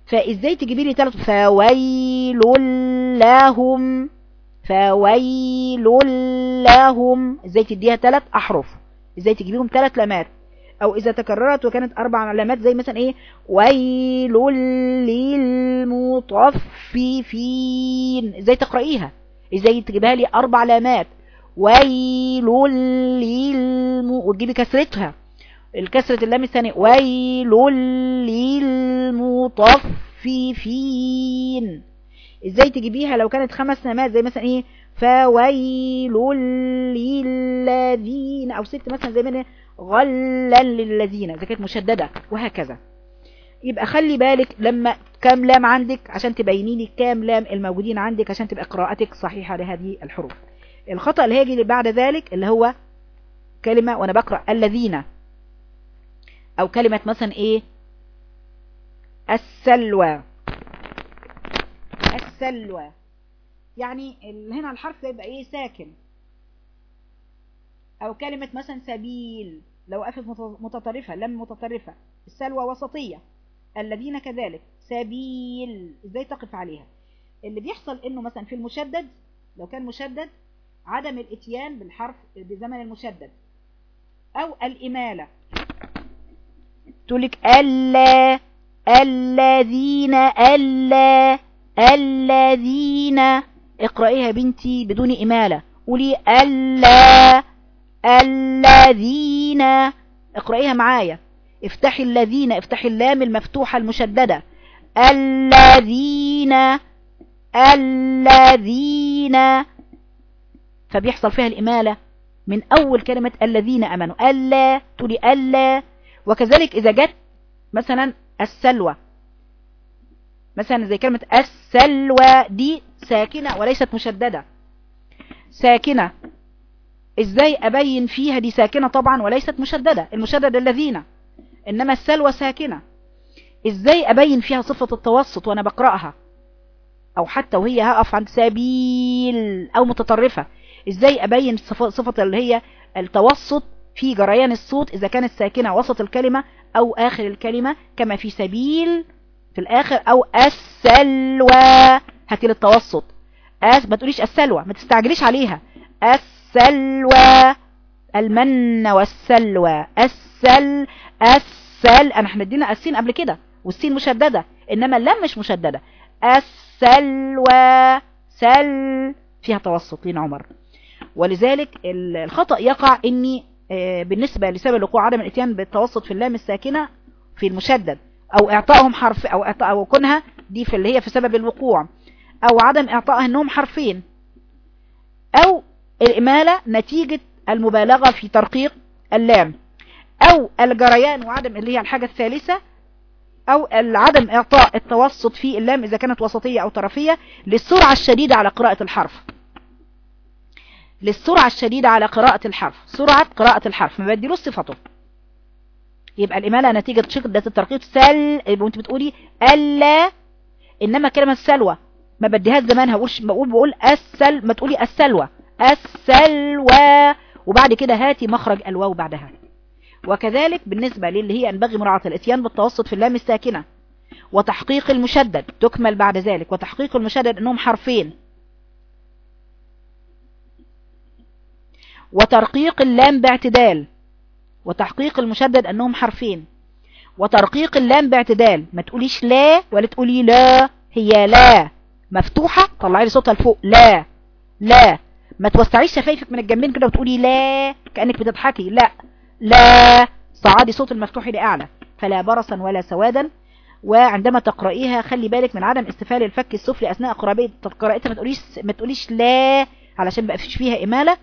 فإزاي تجيبي لي ثلاث؟ فويل لهم. فويل لهم. إزاي تديها ثلاث أحرف. إزاي تجيبيهم ثلاث لامات؟ أو إذا تكررت وكانت أربع علامات زي مثلا إيه؟ ويل للمطففين. إزاي تقرأيها؟ إزاي تجيبها لي أربع علامات ويل للم وتجيبي كسرتها. الكسرة اللام الثانية ويل للمطففين. إزاي تجيبيها لو كانت خمس نمات زي مثلا إيه؟ فويل للذين أو ست مثلا زي مثلا غلا للذين إذا كانت مشددة وهكذا. يبقى خلي بالك لما كام لام عندك عشان تبيني لي كام لام الموجودين عندك عشان تبقى قراءتك صحيحة لهذه الحروف. الخطأ اللي هيجي بعد ذلك اللي هو كلمة وأنا بقرأ الذين. أو كلمة مثلا إيه؟ السلوى. السلوى. يعني هنا الحرف يبقى إيه؟ ساكن. أو كلمة مثلا سبيل لو قفت متطرفة لم متطرفة. السلوى وسطية. الذين كذلك. سبيل. إزاي تقف عليها؟ اللي بيحصل إنه مثلا في المشدد لو كان مشدد عدم الإتيان بالحرف بزمن المشدد. أو الإمالة. تقولك ألا الذين ألا. الذين اقرأيها بنتي بدون إمالة. قولي ألا الذين اقرأيها معايا. افتحي الذين افتحي اللام المفتوحة المشددة. الذين الذين. فبيحصل فيها الإمالة من أول كلمة الذين أمنوا. ألا تقولي ألا. وكذلك إذا جت مثلا السلوى. مثلا زي كلمة السلوى دي ساكنة وليست مشددة. ساكنة. إزاي أبين فيها دي ساكنة؟ طبعا وليست مشددة. المشدد الذين. إنما السلوى ساكنة. إزاي أبين فيها صفة التوسط وأنا بقرأها؟ أو حتى وهي هقف عند سبيل أو متطرفة. إزاي أبين صفة اللي هي التوسط في جريان الصوت إذا كانت ساكنة وسط الكلمة أو آخر الكلمة كما في سبيل في الآخر أو السلوى. هاتي للتوسط أس ما تقوليش السلوى ما تستعجليش عليها. السلوى المن والسلوى. السل السل. أنا إحنا ادينا السين قبل كده والسين مشددة إنما اللام مش مشددة. السلوى سل. فيها توسط لين عمر. ولذلك الخطأ يقع إني آه، بالنسبة لسبب وقوع عدم الإتيان بالتوسط في اللام الساكنة في المشدد. أو إعطائهم حرف أو إعطاء أو كونها دي في اللي هي في سبب الوقوع أو عدم اعطائها إنهم حرفين أو الإمالة نتيجة المبالغة في ترقيق اللام أو الجريان وعدم اللي هي الحاجة الثالثة أو عدم إعطاء التوسط في اللام إذا كانت وسطية أو طرفية للسرعة الشديدة على قراءة الحرف. للسرعة الشديدة على قراءة الحرف سرعة قراءة الحرف ما بديلوش صفته. يبقى الإمالة نتيجة شدة الترقيق. سل وانت بتقولي ألا إنما كلمة السلوى ما بديهاش زمان هقول بقول بقول السل ما تقولي السلوى. السلوى. وبعد كده هاتي مخرج الواو بعدها. وكذلك بالنسبة للي هي ينبغي مراعاة الإتيان بالتوسط في اللام الساكنة. وتحقيق المشدد. تكمل بعد ذلك. وتحقيق المشدد إنهم حرفين. وترقيق اللام باعتدال. وتحقيق المشدد أنهم حرفين. وترقيق اللام باعتدال. ما تقوليش لا ولا تقولي لا. هي لا. مفتوحة. طلعي لي صوتها لفوق. لا. لا. ما توسعيش شفايفك من الجنبين كده وتقولي لا. كأنك بتضحكي. لا. لا. صعدي صوت المفتوح لأعلى فلا برصا ولا سوادا. وعندما تقرأيها خلي بالك من عدم استفال الفك السفلي أثناء قراءتها. ما تقوليش ما تقوليش لا علشان بقى فيش فيها إمالة.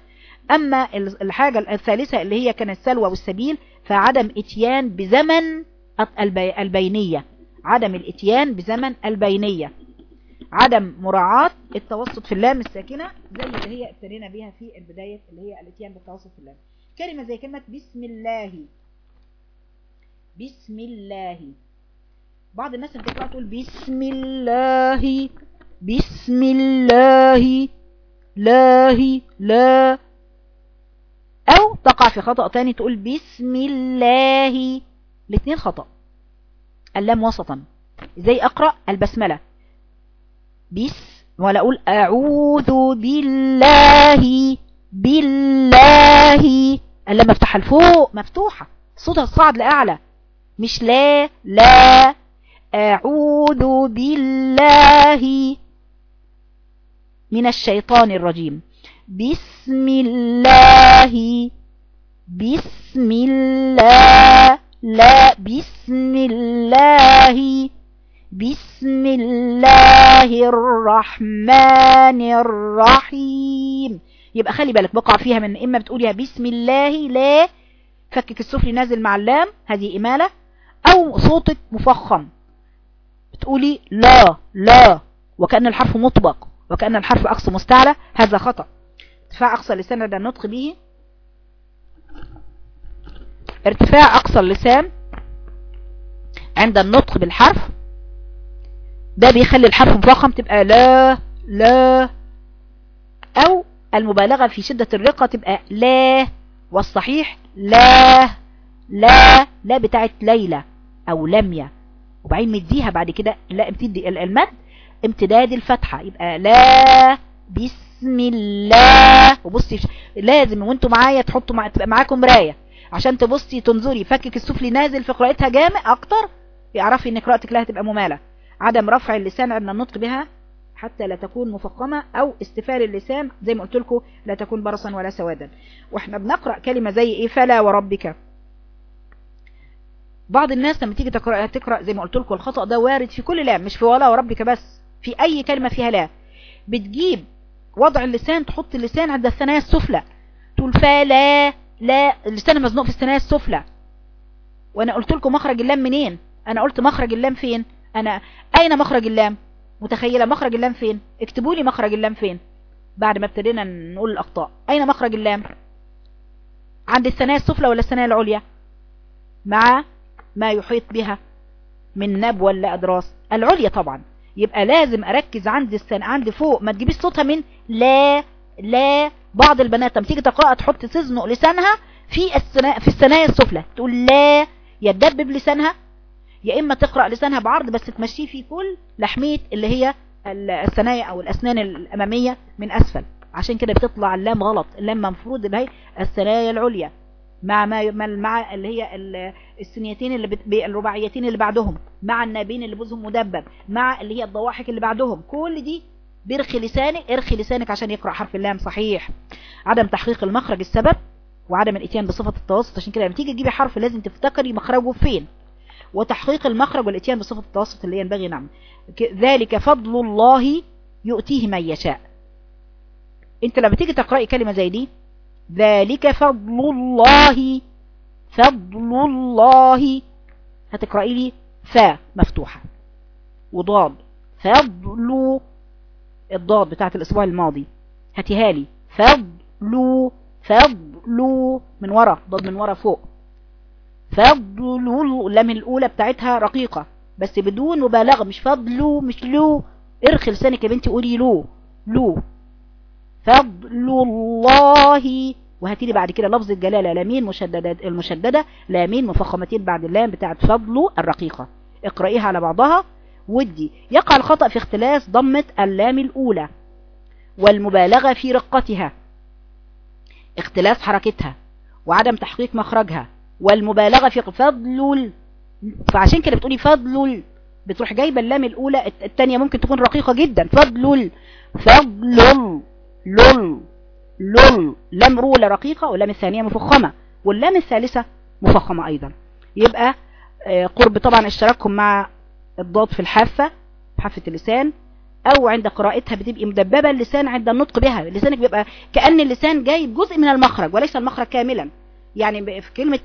أما الحاجة الثالثة اللي هي كانت السلوى والسبيل فعدم إتيان بزمن البينية. عدم الإتيان بزمن البينية. عدم مراعاة التوسط في اللام الساكنة زي اللي هي ابتدينا بيها في البداية اللي هي الإتيان بالتوسط في اللام. كلمة زي كلمة بسم الله. بسم الله. بعض الناس بتقرأ تقول بسم الله بسم الله لاهي لا. أو تقع في خطأ تاني تقول بسم الله. الاثنين خطأ. اللام وسطا. إزاي أقرأ؟ البسملة. بس ولا أقول أعوذ بالله بالله. اللام مفتوحة لفوق. مفتوحة. صوتها الصعد لأعلى. مش لا لا. أعوذ بالله. من الشيطان الرجيم. بسم الله بسم الله لا بسم الله بسم الله الرحمن الرحيم يبقى خلي بالك بقع فيها من اما بتقوليها بسم الله لا فكك السفلي نازل مع اللام هذه إمالة أو صوتك مفخم بتقولي لا لا وكأن الحرف مطبق وكأن الحرف أقصى مستعلى هذا خطأ ارتفاع أقصى اللسان عند النطق به. ارتفاع أقصى اللسان عند النطق بالحرف. ده بيخلي الحرف مفخم تبقى لا لا أو المبالغة في شدة الرقة تبقى لا والصحيح لا لا لا بتاعت ليلى أو لمية وبعدين مديها بعد كده لا بتدي المد امتداد الفتحة يبقى لا بسم الله. وبصي لازم وانتوا معايا تحطوا مع... تبقى معاكم مراية. عشان تبصي تنظري فكك السفلي نازل في قراءتها جامع أكتر يعرفي إن قراءتك لها تبقى ممالة. عدم رفع اللسان عند النطق بها حتى لا تكون مفقمة أو استفال اللسان. زي ما قلت لكم لا تكون برصا ولا سوادا. وإحنا بنقرأ كلمة زي إيه؟ فلا وربك. بعض الناس لما تيجي تقرأ, تقرأ زي ما قلت لكم الخطأ ده وارد في كل لا مش في ولا وربك بس في أي كلمة فيها لا. بتجيب وضع اللسان تحط اللسان عند الثنايا السفلى. تقول فلا لا اللسان مزنوق في الثنايا السفلى. وأنا قلت لكم مخرج اللام منين؟ أنا قلت مخرج اللام فين؟ أنا أين مخرج اللام؟ متخيلة مخرج اللام فين؟ اكتبوا لي مخرج اللام فين. بعد ما ابتدينا نقول الأخطاء. أين مخرج اللام؟ عند الثنايا السفلى ولا الثنايا العليا؟ مع ما يحيط بها من نب ولا أدراس. العليا طبعا. يبقى لازم أركز عند السن عند فوق ما تجيبيش صوتها من لا لا بعض البنات. لما تيجي تقرأ تحط تزنق لسانها في الثنايا في الثنايا السفلى. تقول لا يدبب لسانها يا إما تقرأ لسانها بعرض بس تمشيه في كل لحمية اللي هي الثنايا أو الأسنان الأمامية من أسفل. عشان كده بتطلع اللام غلط. اللام مفروض اللي هي الثنايا العليا. مع ما مع اللي هي السنيتين اللي. الرباعيتين اللي بعدهم مع النابين اللي بوزهم مدبب مع اللي هي الضواحك اللي بعدهم كل دي برخي لسانك ارخي لسانك عشان يقرأ حرف اللام صحيح. عدم تحقيق المخرج السبب وعدم الإتيان بصفة التوسط عشان كده لما تيجي تجيبي حرف لازم تفتكري مخرجه فين. وتحقيق المخرج والإتيان بصفة التوسط اللي ينبغي نعم. ذلك فضل الله يؤتيه من يشاء. انت لما تيجي تقرأي كلمة زي دي ذلك فضل الله فضل الله. هتقرأي لي فا مفتوحة. وضاد. فضل. الضاد بتاعت الأسبوع الماضي. هاتيها لي. فضل. فضل. من ورا. ضاد من ورا فوق. فضل اللام الأولى بتاعتها رقيقة. بس بدون مبالغة. مش فضلو مش لو. ارخي لسانك يا بنتي قولي لو. لو. فضل الله. وهاتي لي بعد كده لفظ الجلالة لامين مشددة المشددة لامين مفخمتين بعد اللام بتاعت فضل الرقيقة. اقرأيها على بعضها. ودي يقع الخطأ في اختلاس ضمة اللام الأولى والمبالغة في رقتها. اختلاس حركتها وعدم تحقيق مخرجها والمبالغة في فضل فعشان كده بتقولي فضل بتروح جايبة اللام الأولى الثانية ممكن تكون رقيقة جدا. فضل فضل لل. لل لام اولى رقيقة واللام الثانية مفخمة واللام الثالثة مفخمة أيضا. يبقى قرب طبعا اشتراككم مع الضاد في الحافة حافة اللسان أو عند قراءتها بتبقى مدببة اللسان عند النطق بها. لسانك بيبقى كأن اللسان جايب جزء من المخرج وليس المخرج كاملا. يعني في كلمة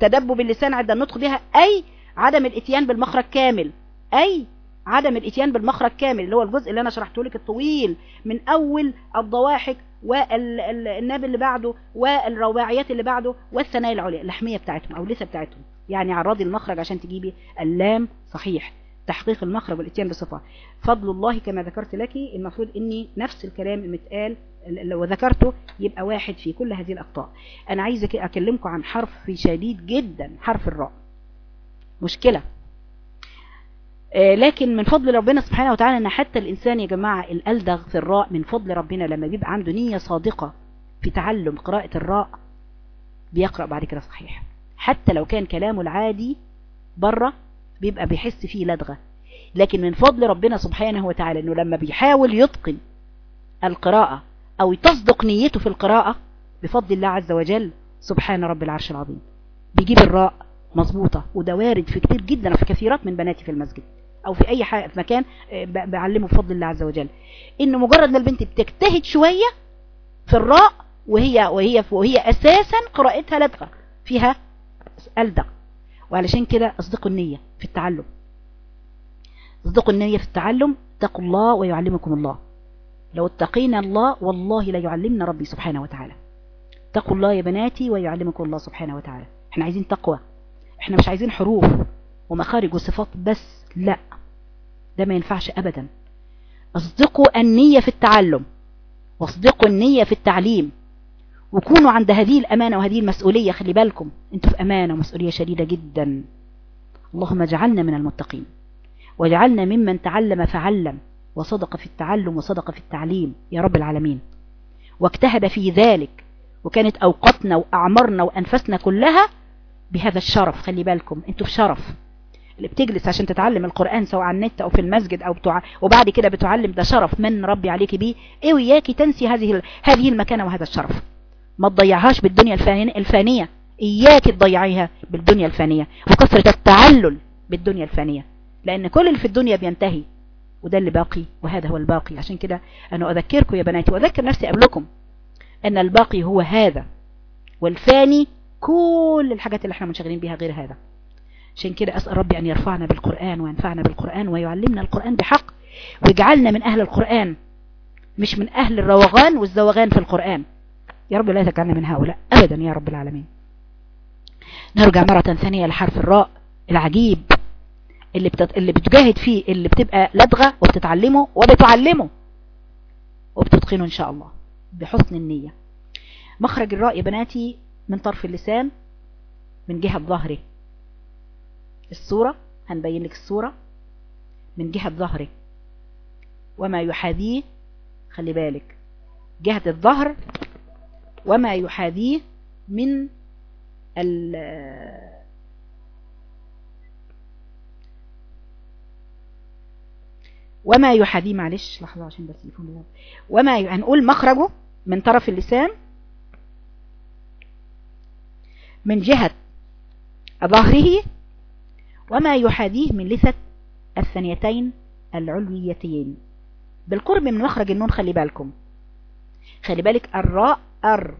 تدبب اللسان عند النطق بها أي عدم الإتيان بالمخرج كامل. أي عدم الإتيان بالمخرج كامل اللي هو الجزء اللي أنا شرحته لك الطويل من أول الضواحك والناب اللي بعده والرواعيات اللي بعده والثنايا العليا اللحمية بتاعتهم أو اللثة بتاعتهم. يعني عرضي المخرج عشان تجيبي اللام صحيح تحقيق المخرج والإتيان بصفة. فضل الله كما ذكرت لك المفروض إني نفس الكلام المتقال لو ذكرته يبقى واحد في كل هذه الأخطاء أنا عايزة أكلمكم عن حرف شديد جدا حرف الراء. مشكلة. لكن من فضل ربنا سبحانه وتعالى إن حتى الإنسان يا جماعة الألدغ في الراء من فضل ربنا لما بيبقى عنده نية صادقة في تعلم قراءة الراء بيقرأ بعد كده صحيح. حتى لو كان كلامه العادي برة بيبقى بيحس فيه لدغة. لكن من فضل ربنا سبحانه وتعالى إنه لما بيحاول يتقن القراءة أو تصدق نيته في القراءة بفضل الله عز وجل سبحان رب العرش العظيم. بيجيب الراء مظبوطة وده وارد في كتير جدا وفي كثيرات من بناتي في المسجد. أو في أي حاجة في مكان بعلمه بفضل الله عز وجل. إن مجرد ما البنت بتجتهد شوية في الراء وهي وهي وهي أساسا قراءتها لدغة فيها ألدغ. وعلشان كده اصدقوا النية في التعلم. أصدقوا النية في التعلم اتقوا الله ويعلمكم الله. لو اتقينا الله والله لا يعلمنا ربي سبحانه وتعالى. اتقوا الله يا بناتي ويعلمكم الله سبحانه وتعالى. إحنا عايزين تقوى. إحنا مش عايزين حروف ومخارج وصفات بس لا. ده ما ينفعش ابدا. اصدقوا النية في التعلم واصدقوا النية في التعليم وكونوا عند هذه الأمانة وهذه المسؤولية خلي بالكم أنتوا في أمانة ومسؤولية شديدة جدا. اللهم اجعلنا من المتقين واجعلنا ممن تعلم فعلم وصدق في التعلم وصدق في التعليم يا رب العالمين. واجتهد في ذلك وكانت أوقاتنا وأعمارنا وأنفسنا كلها بهذا الشرف خلي بالكم أنتوا في شرف. اللي بتجلس عشان تتعلم القرآن سواء على النت أو في المسجد أو بتوع وبعد كده بتعلم ده شرف من ربي عليك بيه. إيه وياكي تنسي هذه هذه المكانة وهذا الشرف. ما تضيعهاش بالدنيا الفانية. إياك تضيعيها بالدنيا الفانية. وكثرة التعلل بالدنيا الفانية. لأن كل اللي في الدنيا بينتهي وده اللي باقي وهذا هو الباقي. عشان كده أنا أذكركم يا بناتي وأذكر نفسي قبلكم أن الباقي هو هذا والفاني كل الحاجات اللي إحنا منشغلين بيها غير هذا. عشان كده أسأل ربي أن يرفعنا بالقرآن وينفعنا بالقرآن ويعلمنا القرآن بحق ويجعلنا من أهل القرآن مش من أهل الروغان والزوغان في القرآن. يا رب لا تجعلنا من هؤلاء أبدا يا رب العالمين. نرجع مرة ثانية لحرف الراء العجيب اللي, بتت... اللي بتجاهد فيه اللي بتبقى لدغة وبتتعلمه وبتعلمه وبتتقنه إن شاء الله بحسن النية. مخرج الراء يا بناتي من طرف اللسان من جهة ظهره. الصورة هنبين لك الصورة من جهة ظهره وما يحاذيه خلي بالك جهة الظهر وما يحاذيه من ال وما يحاذيه معلش لحظة عشان بس يكون وما ي... هنقول مخرجه من طرف اللسان من جهة ظهره وما يحاذيه من لثة الثانيتين العلويتين. بالقرب من مخرج النون خلي بالكم. خلي بالك الراء أر.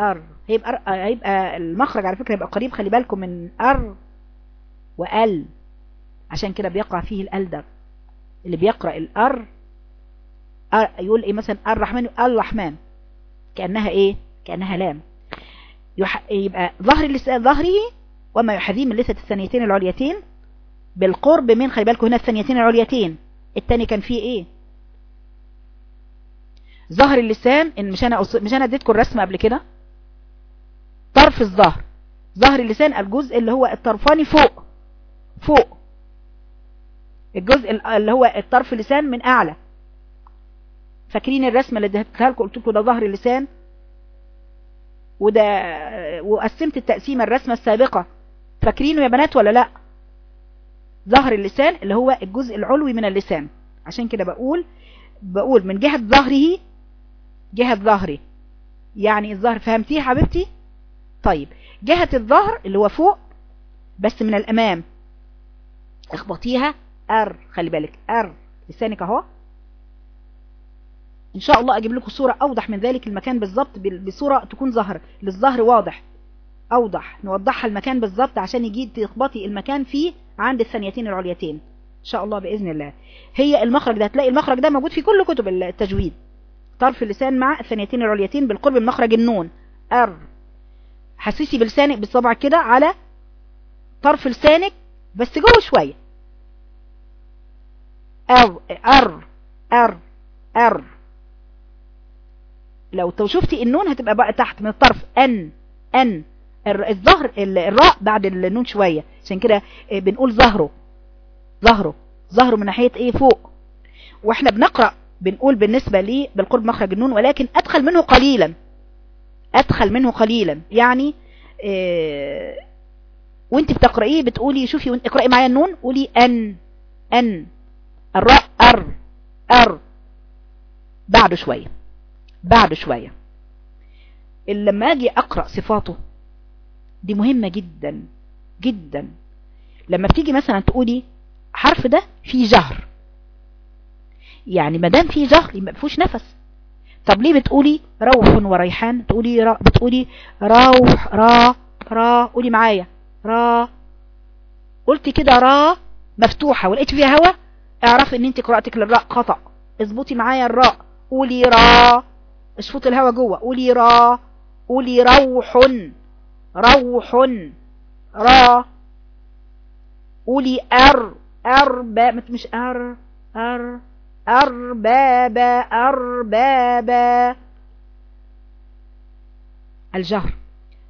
أر. هيبقى, هيبقى المخرج على فكرة يبقى قريب خلي بالكم من أر وأل عشان كده بيقع فيه الألدغ اللي بيقرأ الأر أر يقول إيه مثلا؟ الرحمن الرحمن. كأنها إيه؟ كأنها لام. يبقى ظهر اللسان ظهره وما يحذيه من لسة الثانيتين العليتين بالقرب من خلي بالكم هنا الثانيتين العليتين. التاني كان فيه إيه؟ ظهر اللسان. إن مش أنا. مش أنا اديتكم الرسمه قبل كده؟ طرف الظهر. ظهر اللسان الجزء اللي هو الطرفاني فوق. فوق. الجزء اللي هو الطرف اللسان من أعلى. فاكرين الرسمة اللي اديتها لكم؟ قلت لكم ده ظهر اللسان. وده وقسمت التقسيمة الرسمة السابقة. فاكرينه يا بنات ولا لا؟ ظهر اللسان اللي هو الجزء العلوي من اللسان. عشان كده بقول بقول من جهة ظهره جهة ظهري. يعني الظهر فهمتيه حبيبتي؟ طيب جهة الظهر اللي هو فوق بس من الأمام. اخبطيها. ار خلي بالك. ار لسانك أهو. إن شاء الله أجيب لكم صورة أوضح من ذلك المكان بالظبط بصورة تكون ظهر. للظهر واضح. أوضح نوضحها المكان بالظبط عشان يجي تخبطي المكان فيه عند الثانيتين العليتين. إن شاء الله بإذن الله. هي المخرج ده هتلاقي المخرج ده موجود في كل كتب التجويد. طرف اللسان مع الثانيتين العليتين بالقرب من مخرج النون. أر. حسسي بلسانك بالصبع كده على طرف لسانك بس جوه شوية. ار أر أر أر. لو شفتي النون هتبقى بقى تحت من الطرف. أن أن. الظهر الراء بعد النون شوية. عشان كده بنقول ظهره. ظهره. ظهره من ناحية إيه؟ فوق. وإحنا بنقرأ بنقول بالنسبة لي بالقرب مخرج النون ولكن أدخل منه قليلا. أدخل منه قليلا. يعني إيه وأنت بتقرأيه بتقولي شوفي اقرأي معايا النون قولي أن أن. الراء أر أر. بعده شوية. بعده شوية. لما أجي أقرأ صفاته دي مهمة جدا جدا. لما بتيجي مثلا تقولي حرف ده فيه جهر يعني ما دام فيه جهر يبقى فيهوش نفس. طب ليه بتقولي روح وريحان؟ تقولي را بتقولي روح را را. قولي معايا را. قلت كده را مفتوحة ولقيت فيها هوا؟ اعرف ان انت قراءتك للراء خطأ. اظبطي معايا الراء. قولي را. اشفط الهوا جوه. قولي را. قولي روح. روح را. قولي أر. ارباب مش أر. أر. اربابا اربابا الجهر.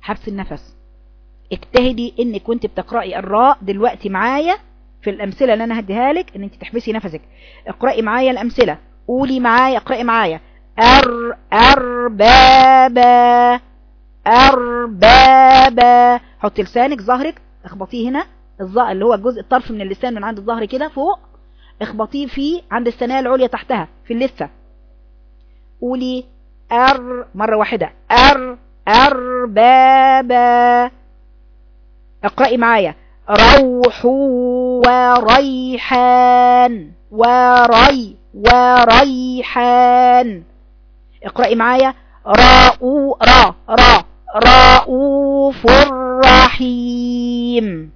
حبس النفس. اجتهدي انك وانت بتقرأي الراء دلوقتي معايا في الأمثلة اللي أنا هديها لك إن أنت تحبسي نفسك. اقرأي معايا الأمثلة. قولي معايا اقرأي معايا. أر. اربابا أربابا. حطي لسانك ظهرك. اخبطيه هنا. الظاء اللي هو الجزء الطرف من اللسان من عند الظهر كده فوق. اخبطيه فيه عند الثنايا العليا تحتها في اللثة. قولي ار مرة واحدة. ار أربابا. اقرأي معايا. روح وريحان. وري وريحان. اقرأي معايا. راء را. را. رؤوف رحيم.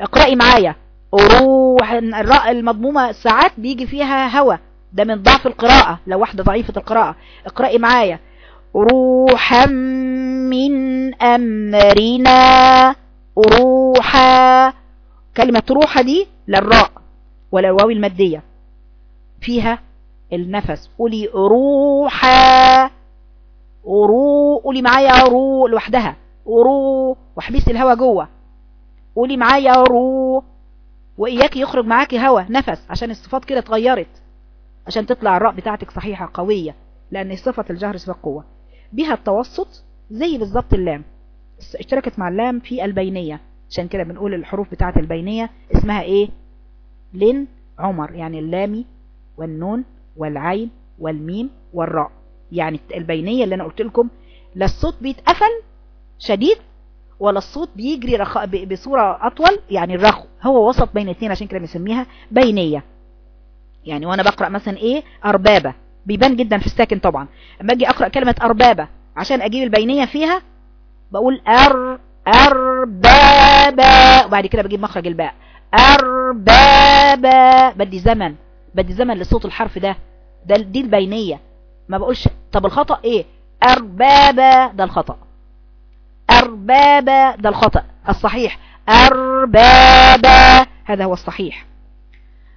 اقرأي معايا. روح الراء المضمومة ساعات بيجي فيها هوا. ده من ضعف القراءة لو واحدة ضعيفة القراءة. اقرأي معايا. روحا من أمرنا. روحا. كلمة روحا دي للراء ولا الواو المادية. فيها النفس. قولي روحا. رو قولي معايا رو لوحدها. رو واحبسي الهوا جوه. قولي معايا رو وإياك يخرج معاكي هوا نفس عشان الصفات كده اتغيرت. عشان تطلع الراء بتاعتك صحيحة قوية لأن صفة الجهر صفة قوة. بها التوسط زي بالظبط اللام. اشتركت مع اللام في البينية. عشان كده بنقول الحروف بتاعت البينية اسمها إيه؟ لن عمر يعني اللامي والنون والعين والميم والراء. يعني البينية اللي أنا قلت لكم لا الصوت بيتقفل شديد ولا الصوت بيجري رخ... بصورة أطول يعني الرخو. هو وسط بين الاثنين عشان كده بنسميها بينية. يعني وأنا بقرأ مثلا إيه؟ أربابة. بيبان جدا في الساكن طبعا. اما أجي أقرأ كلمة أربابة عشان أجيب البينية فيها بقول ار أربابة. وبعد كده بجيب مخرج الباء. أربابة. بدي زمن. بدي زمن لصوت الحرف ده. ده دي البينية. ما بقولش طب الخطأ إيه؟ اربابة ده الخطأ. اربابة ده الخطأ. الصحيح. اربابة هذا هو الصحيح.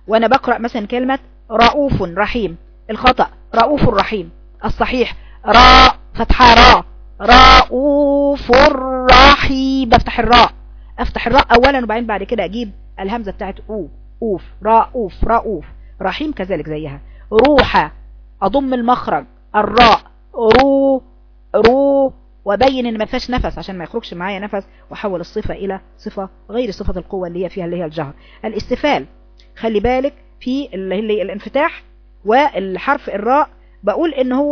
وأنا بقرأ مثلا كلمة رؤوف رحيم. الخطأ رؤوف رحيم. الصحيح. راء فتحة راء رؤوف رحيم. بفتح الراء. أفتح الراء اولا وبعدين بعد كده أجيب الهمزة بتاعت أو أوف. رؤوف رؤوف. رحيم كذلك زيها. روحة أضم المخرج. الراء. رو رو وبين إن ما فيهاش نفس عشان ما يخرجش معايا نفس وأحول الصفة إلى صفة غير صفة القوة اللي هي فيها اللي هي الجهر. الاستفال. خلي بالك في اللي هي الانفتاح والحرف الراء. بقول إن هو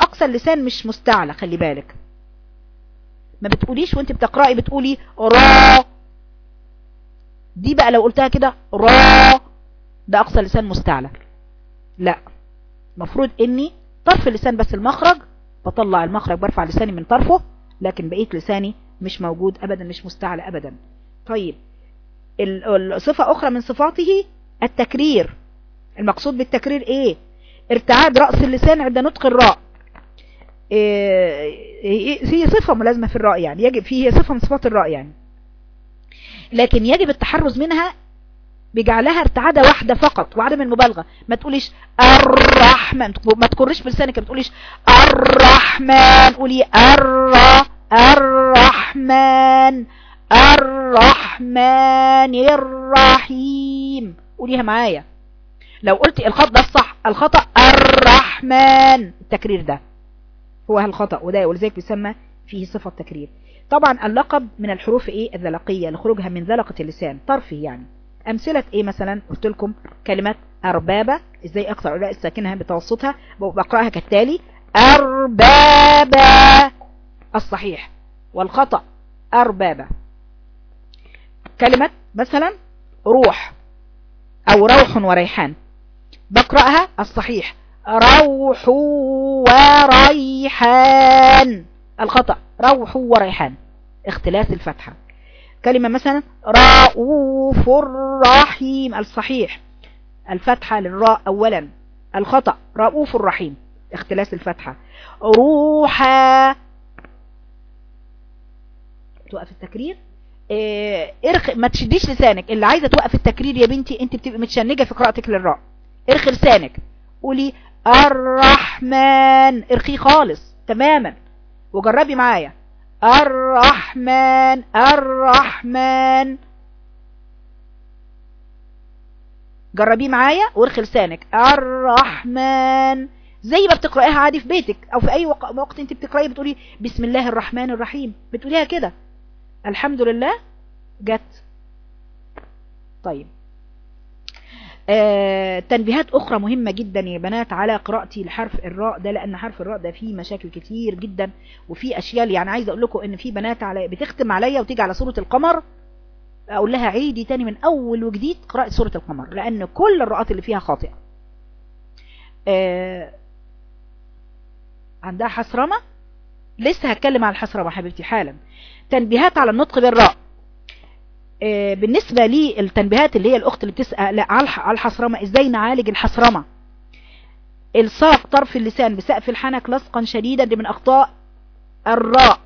أقصى اللسان مش مستعلى خلي بالك. ما بتقوليش وأنت بتقرأي بتقولي را. دي بقى لو قلتها كده را. ده أقصى لسان مستعلى. لا. مفروض إني طرف اللسان بس المخرج بطلع المخرج برفع لساني من طرفه لكن بقية لساني مش موجود ابدا مش مستعلى ابدا. طيب الصفة أخرى من صفاته التكرير. المقصود بالتكرير إيه؟ ارتعاد رأس اللسان عند نطق الراء. إيه هي صفة ملازمة في الراء يعني يجب فيه صفة من صفات الراء يعني. لكن يجب التحرز منها بجعلها ارتعادة واحدة فقط وعدم المبالغة. ما تقوليش الرحمن ما تكرش بلسانك ما تقوليش الرحمن قولي الر الرحمن الرحمن الرحيم. قوليها معايا. لو قلت الخط ده الصح الخطأ الرحمن. التكرير ده هو الخطأ وده ولذلك بيسمى فيه صفة تكرير طبعا اللقب من الحروف إيه؟ الذلقية لخروجها من ذلقة اللسان طرفي يعني. أمثلة إيه مثلا؟ قلت لكم كلمة أربابة. إزاي اقرأ الراء الساكنة بتوسطها؟ بقرأها كالتالي. أربابة. الصحيح. والخطأ. أربابة. كلمة مثلا روح أو روح وريحان. بقرأها الصحيح. روح وريحان. الخطأ. روح وريحان. اختلاس الفتحة. كلمة مثلا رؤوف رحيم الصحيح. الفتحة للراء أولا. الخطأ رؤوف الرحيم اختلاس الفتحة. روحا توقف التكرير. آه ارخ ما تشديش لسانك. اللي عايزة توقف التكرير يا بنتي انت بتبقى متشنجة في قراءتك للراء. ارخي لسانك. قولي الرحمن. ارخي خالص تماما. وجربي معايا. الرحمن الرحمن. جربيه معايا وارخي لسانك. الرحمن. زي ما بتقرأيها عادي في بيتك أو في أي وقت أنت بتقرأي بتقولي بسم الله الرحمن الرحيم. بتقوليها كده. الحمد لله جت. طيب. تنبيهات أخرى مهمة جدا يا بنات على قراءتي لحرف الراء ده لأن حرف الراء ده فيه مشاكل كتير جدا وفي أشياء يعني عايزه أقول لكم إن في بنات على بتختم عليا وتيجي على سورة القمر أقول لها عيدي تاني من أول وجديد قراءة سورة القمر لأن كل الرؤات اللي فيها خاطئة. آه عندها حسرمة؟ لسه هتكلم على الحسرمة حبيبتي حالا. تنبيهات على النطق بالراء. بالنسبة للتنبيهات اللي هي الأخت اللي بتسأل على الحصرمة. إزاي نعالج الحصرمة؟ إلصاق طرف اللسان بسقف الحنك لصقا شديدا دي من أخطاء الراء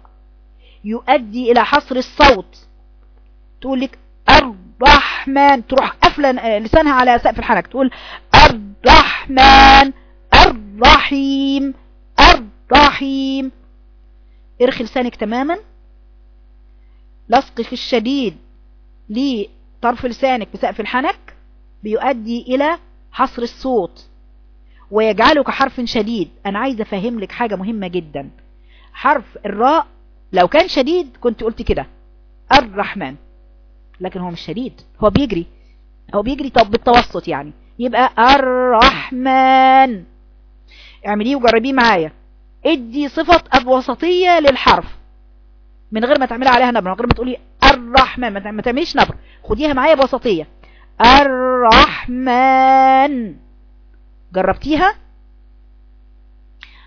يؤدي إلى حصر الصوت. تقول لك الرحمن تروح قفلا لسانها على سقف الحنك تقول الرحمن الرحيم الرحيم. ارخي لسانك تماما. لصقك الشديد. لطرف لسانك بسقف الحنك بيؤدي إلى حصر الصوت ويجعله كحرف شديد. أنا عايزة أفهم لك حاجة مهمة جدا. حرف الراء لو كان شديد كنت قلت كده. الرحمن. لكن هو مش شديد هو بيجري. هو بيجري طب بالتوسط يعني. يبقى الرحمن. اعمليه وجربيه معايا. ادي صفة الوسطية للحرف. من غير ما تعملي عليها نبرة من غير ما تقولي الرحمن ما تعمليش نبر. خديها معايا بوسطية الرحمن. جربتيها؟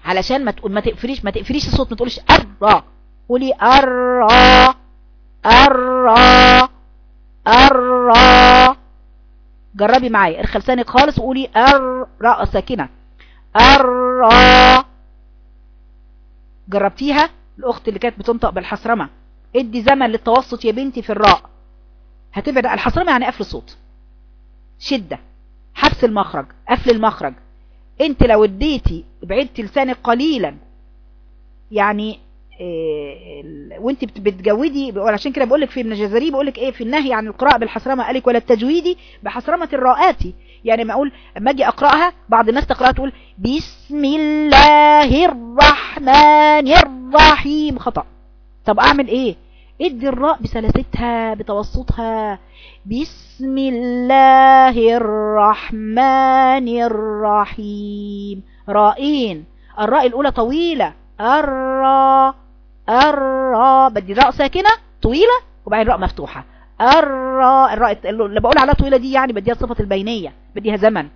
علشان ما تقول ما تقفريش ما تقفريش الصوت ما تقوليش الرا قولي الرا الرا الرا جربي معايا. ارخي لسانك خالص وقولي الراء ساكنة. الرا جربتيها؟ الأخت اللي كانت بتنطق بالحسرمة. ادي زمن للتوسط يا بنتي في الراء. هتبعد الحصرمة يعني قفل الصوت شدة. حبس المخرج. قفل المخرج. انت لو اديتي بعدتي لسانك قليلا يعني إيه وانت بتجودي عشان كده بقولك في ابن جزري بقولك إيه في النهي عن القراءة بالحصرمة قالك ولا التجويدي بحصرمة الراءات يعني ما أقول اما أجي اقرأها بعض الناس تقراها تقول بسم الله الرحمن الرحيم خطأ. طب أعمل إيه؟ إدي الراء بسلاستها بتوسطها. بسم الله الرحمن الرحيم. رائين. الراء الأولى طويلة. الراء الراء. بدي راء ساكنة طويلة وبعدين راء مفتوحة. الراء الراء اللي بقول عليها طويلة دي يعني بديها صفة البينية بديها زمن.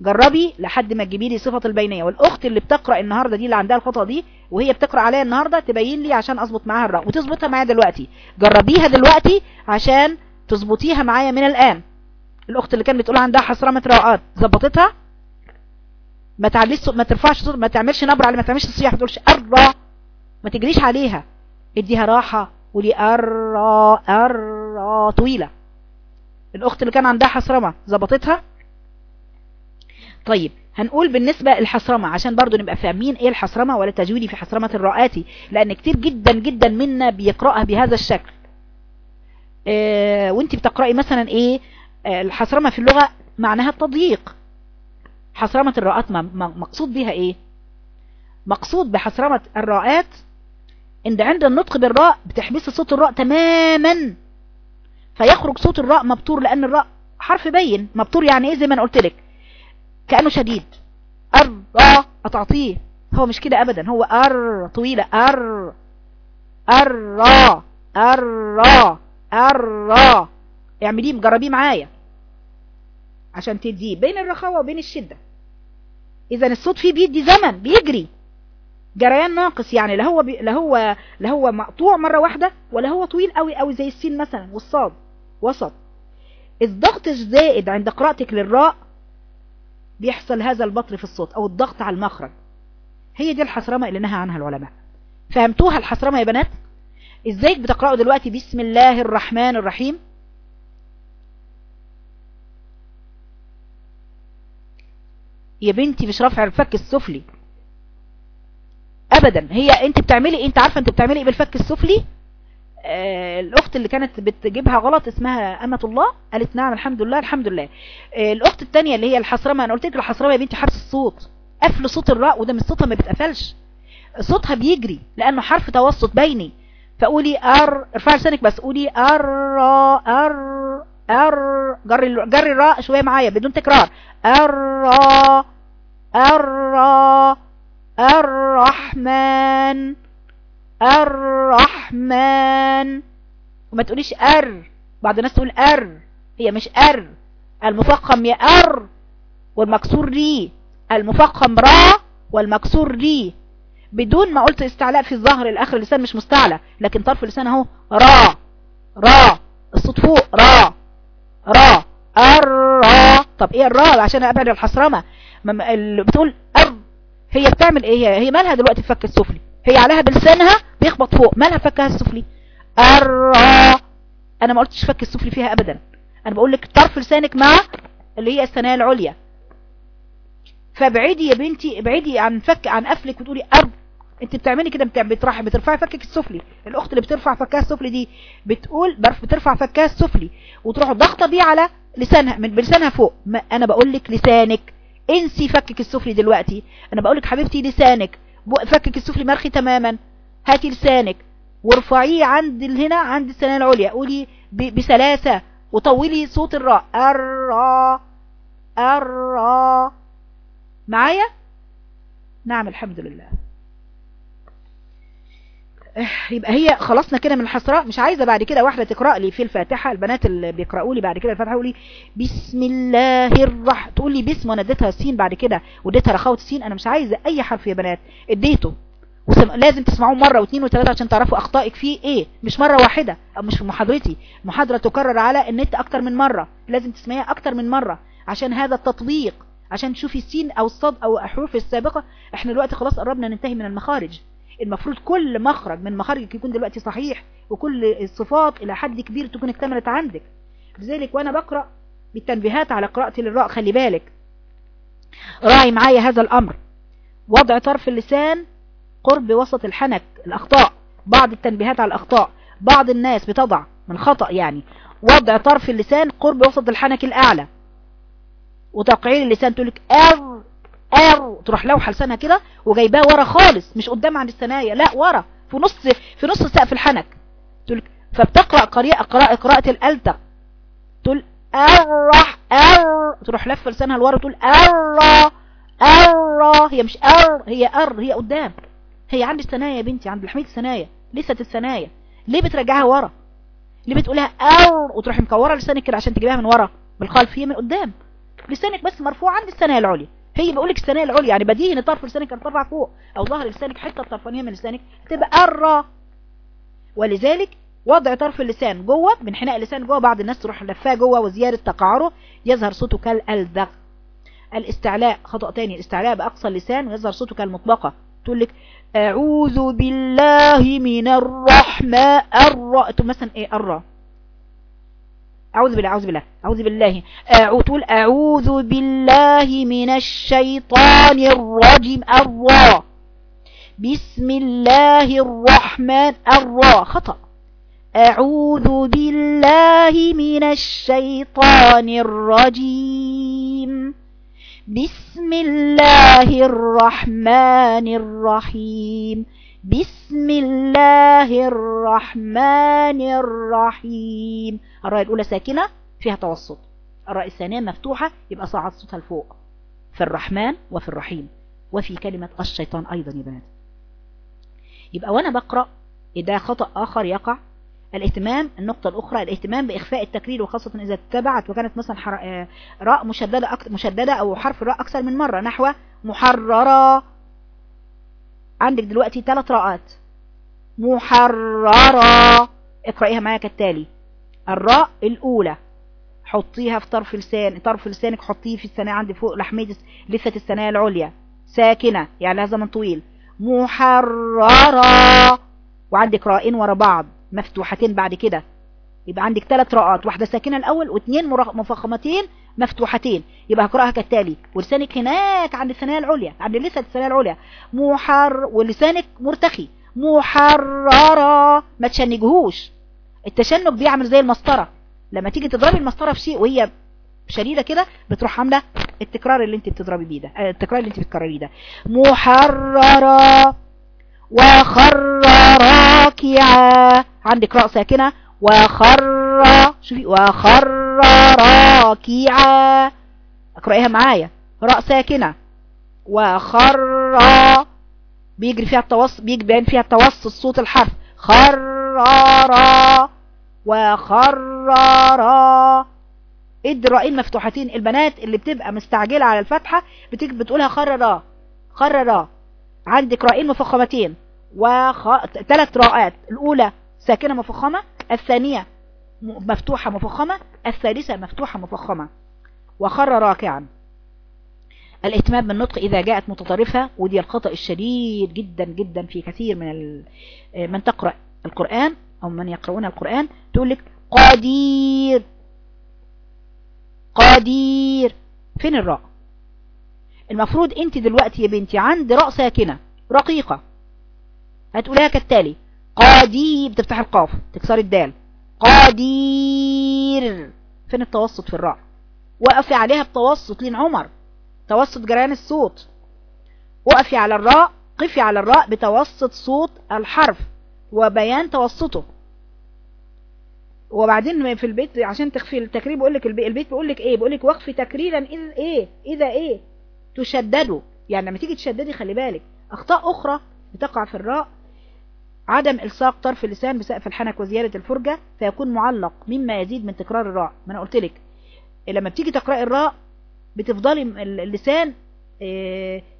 جربي لحد ما تجيبي لي صفة البينية. والأخت اللي بتقرأ النهاردة دي اللي عندها الخطأ دي وهي بتقرأ عليها النهاردة تبين لي عشان أظبط معاها الراء وتظبطها معايا دلوقتي. جربيها دلوقتي عشان تظبطيها معايا من الآن. الأخت اللي كانت بتقول عندها حصرمة راءات ظبطتها؟ ما تعليش ما ترفعش صوت ما تعملش نبرة على ما تعملش صياح ما تقولش الراء ما تجريش عليها. اديها راحة قولي الراء الراء طويلة. الأخت اللي كان عندها حصرمة ظبطتها؟ طيب هنقول بالنسبة الحصرمة عشان برضو نبقى فاهمين إيه الحصرمة ولا تجويدي في حصرمة الراءات لأن كتير جدا جدا منا بيقرأها بهذا الشكل. آه وانت بتقرأي مثلا إيه؟ آه الحصرمة في اللغة معناها التضييق. حصرمة الراءات مقصود بها إيه؟ مقصود بحصرمة الراءات عند عند النطق بالراء بتحبس صوت الراء تماما. فيخرج صوت الراء مبتور لأن الراء حرف بين. مبتور يعني إيه؟ زي ما أنا قلت لك. كأنه شديد. را أتعطيه. هو مش كده أبدا. هو أر طويلة. أر أر أر أر اعمليه مجربيه معايا. عشان تديه بين الرخاوة وبين الشدة. إذا الصوت فيه بيدي زمن بيجري. جريان ناقص يعني. لا هو بي... لا هو لا هو مقطوع مرة واحدة ولا هو طويل قوي قوي زي السين مثلا. والصاد وسط. الضغط الزائد عند قراءتك للراء بيحصل هذا البطر في الصوت أو الضغط على المخرج. هي دي الحسرمة اللي نهى عنها العلماء. فهمتوها الحسرمة يا بنات؟ إزاي بتقرأوا دلوقتي بسم الله الرحمن الرحيم؟ يا بنتي مش رافع الفك السفلي. ابدا. هي أنت بتعملي إيه؟ أنت عارفة أنت بتعملي إيه بالفك السفلي؟ الأخت اللي كانت بتجيبها غلط اسمها أمة الله قالت نعم الحمد لله الحمد لله. آه الأخت الثانية اللي هي الحصرمه أنا قلت لك الحصرمه يا بنتي حبس الصوت. قفل صوت الراء وده من صوتها ما بتقفلش صوتها بيجري لأنه حرف توسط بيني. فقولي أر ارفعي لسانك بس قولي أر أر أر. جري جري الراء شوية معايا بدون تكرار. أر أر الرحمن الرحمن. وما تقوليش أر. بعض الناس تقول أر. هي مش أر. المفخم يا أر والمكسور ري المفخم را والمكسور ري بدون ما قلت استعلاء في الظهر الآخر اللسان مش مستعلى لكن طرف اللسان أهو را. را. الصوت فوق را. را. الرا طب إيه الرا؟ عشان أبعد الحصرمه بتقول أر. هي بتعمل إيه؟ هي مالها دلوقتي الفك السفلي؟ هي عليها بلسانها بيخبط فوق. مالها فكها السفلي؟ الرا. أنا ما قلتش فك السفلي فيها ابدا. أنا بقول لك طرف لسانك مع اللي هي الثنايا العليا. فابعدي يا بنتي ابعدي عن فك عن قفلك وتقولي أرض. أنت بتعملي كده بترفعي بترفعي فكك السفلي. الأخت اللي بترفع فكها السفلي دي بتقول بترفع فكها السفلي وتروح ضغطه بيه على لسانها من بلسانها فوق. ما أنا بقول لك لسانك. انسي فكك السفلي دلوقتي. أنا بقول لك حبيبتي لسانك. فكك السفلي مرخي تماما. هاتي لسانك. وارفعيه عند هنا عند الثنايا العليا. قولي بسلاسة. وطولي صوت الراء. الراء الراء معايا؟ نعم الحمد لله. يبقى هي خلصنا كده من الحسراء مش عايزة بعد كده واحدة تقرأ لي في الفاتحة. البنات اللي بيقرأوا لي بعد كده الفاتحة يقولي بسم الله الرحمن تقول لي بسم وأنا اديتها السين بعد كده واديتها رخاوة السين أنا مش عايزة أي حرف يا بنات. اديته. وسم... لازم تسمعوه مرة واثنين وثلاثة عشان تعرفوا أخطائك فيه إيه. مش مرة واحدة. أو مش في محاضرتي. محاضرة تكرر على النت أكتر من مرة. لازم تسمعيها أكتر من مرة. عشان هذا التطبيق. عشان تشوفي السين أو الصاد أو الحروف السابقة. إحنا دلوقتي خلاص قربنا ننتهي من المخارج. المفروض كل مخرج من مخارجك يكون دلوقتي صحيح وكل الصفات إلى حد كبير تكون اكتملت عندك. لذلك وأنا بقرأ بالتنبيهات على قراءة للراء خلي بالك. راعي معايا هذا الأمر. وضع طرف اللسان قرب وسط الحنك الأخطاء. بعض التنبيهات على الأخطاء. بعض الناس بتضع من خطأ يعني. وضع طرف اللسان قرب وسط الحنك الأعلى. وتقعير اللسان تقولك ار آر تروح لافة لسانها كده وجايباه ورا خالص مش قدام عند الثنايا لا ورا في نص في نص سقف الحنك. تقول فبتقرأ قراءه قراءة قراءة الالتق تقول ارح ار تروح لفه لسانها لورا تقول ار ار هي مش ار هي ار هي قدام. هي عند الثنايا يا بنتي عند لحميه الثنايا لسه الثنايا ليه بترجعها ورا؟ ليه بتقولها ار وتروح مكورة لسانك كده عشان تجيبها من ورا بالخلف هي من قدام. لسانك بس مرفوع عند الثنايا العليا. هي بقول لك الثنايا العليا يعني بديهي إن طرف لسانك هترفع فوق أو ظهر لسانك حتة الطرفانيه من لسانك تبقى ار ولذلك وضع طرف اللسان جوه من حناء اللسان جوه بعض الناس تروح لفاه جوه وزياده تقعره يظهر صوته كالالذغ الاستعلاء خطأ تاني الاستعلاء بأقصى اللسان ويظهر صوته كالمطبقة تقول لك أعوذ بالله من الرحمن الراء مثلا إيه الراء أعوذ بالله أعوذ بالله أعوذ بالله. أعوذ أعوذ بالله من الشيطان الرجيم. الراء بسم الله الرحمن. الراء خطأ. أعوذ بالله من الشيطان الرجيم. بسم الله الرحمن الرحيم. بسم الله الرحمن الرحيم. الراء الأولى ساكنة فيها توسط. الراء الثانية مفتوحة يبقى صعد صوتها لفوق في الرحمن وفي الرحيم. وفي كلمة الشيطان أيضا يا بنات. يبقى وأنا بقرأ إذا خطأ آخر يقع. الاهتمام النقطة الأخرى الاهتمام بإخفاء التكرير وخاصة إذا اتبعت وكانت مثلا حر... راء مشددة. مشددة أو حرف الراء أكثر من مرة نحو محررة. عندك دلوقتي ثلاث راءات. محررة. اقرأيها معايا كالتالي. الراء الأولى. حطيها في طرف لسان طرف لسانك حطيه في الثنايا عندي فوق لحمية لثة الثنايا العليا. ساكنة يعني لها زمن طويل. محررة. وعندك راءين ورا بعض مفتوحتين بعد كده. يبقى عندك ثلاث راءات. واحدة ساكنة الأول واثنين مفخمتين مفتوحتين. يبقى هقراها كالتالي. ولسانك هناك عند الثنايا العليا. عند لسة الثنايا العليا. محر ولسانك مرتخي. محررة. ما تشنجهوش. التشنج بيعمل زي المسطرة. لما تيجي تضربي المسطرة في شيء وهي شديدة كده بتروح عاملة التكرار اللي انت بتضربي بيه ده. التكرار اللي انت بتكرريه ده. محررة. وخر راكعا عندك راء ساكنة. وخر شوفي وخر راكعا. اقرأيها معايا. راء ساكنة. وخر بيجري فيها التوسط بيبان فيها التوسط صوت الحرف. خرر وخرر الرائين مفتوحتين البنات اللي بتبقى مستعجلة على الفتحة بتقولها خرر خرر عندك رائين مفخمتين. وخ... ثلاث راءات. الأولى ساكنة مفخمة الثانية مفتوحة مفخمة الثالثة مفتوحة مفخمة. وخر راكعا. الاهتمام بالنطق إذا جاءت متطرفة ودي الخطأ الشديد جدا جدا في كثير من. من تقرأ القرآن أو من يقرؤون القرآن تقول لك قدير قدير فين الراء؟ المفروض أنت دلوقتي يا بنتي عند راء ساكنة رقيقة. هتقولها كالتالي. قدير بتفتح القاف تكسر الدال. قدير فين التوسط في الراء؟ وقفي عليها بتوسط لين عمر. توسط جريان الصوت. وقفي على الراء قفي على الراء بتوسط صوت الحرف وبيان توسطه. وبعدين في البيت عشان تخفي التكرير بيقول لك البيت بيقول لك إيه؟ بيقول لك وقفي تكريرا اذا إيه؟ إذا إيه؟ تشددوا يعني لما تيجي تشددي خلي بالك. أخطاء أخرى بتقع في الراء عدم إلصاق طرف اللسان بسقف الحنك وزيادة الفرجة فيكون معلق مما يزيد من تكرار الراء. ما أنا قلت لك لما بتيجي تقرأي الراء بتفضلي اللسان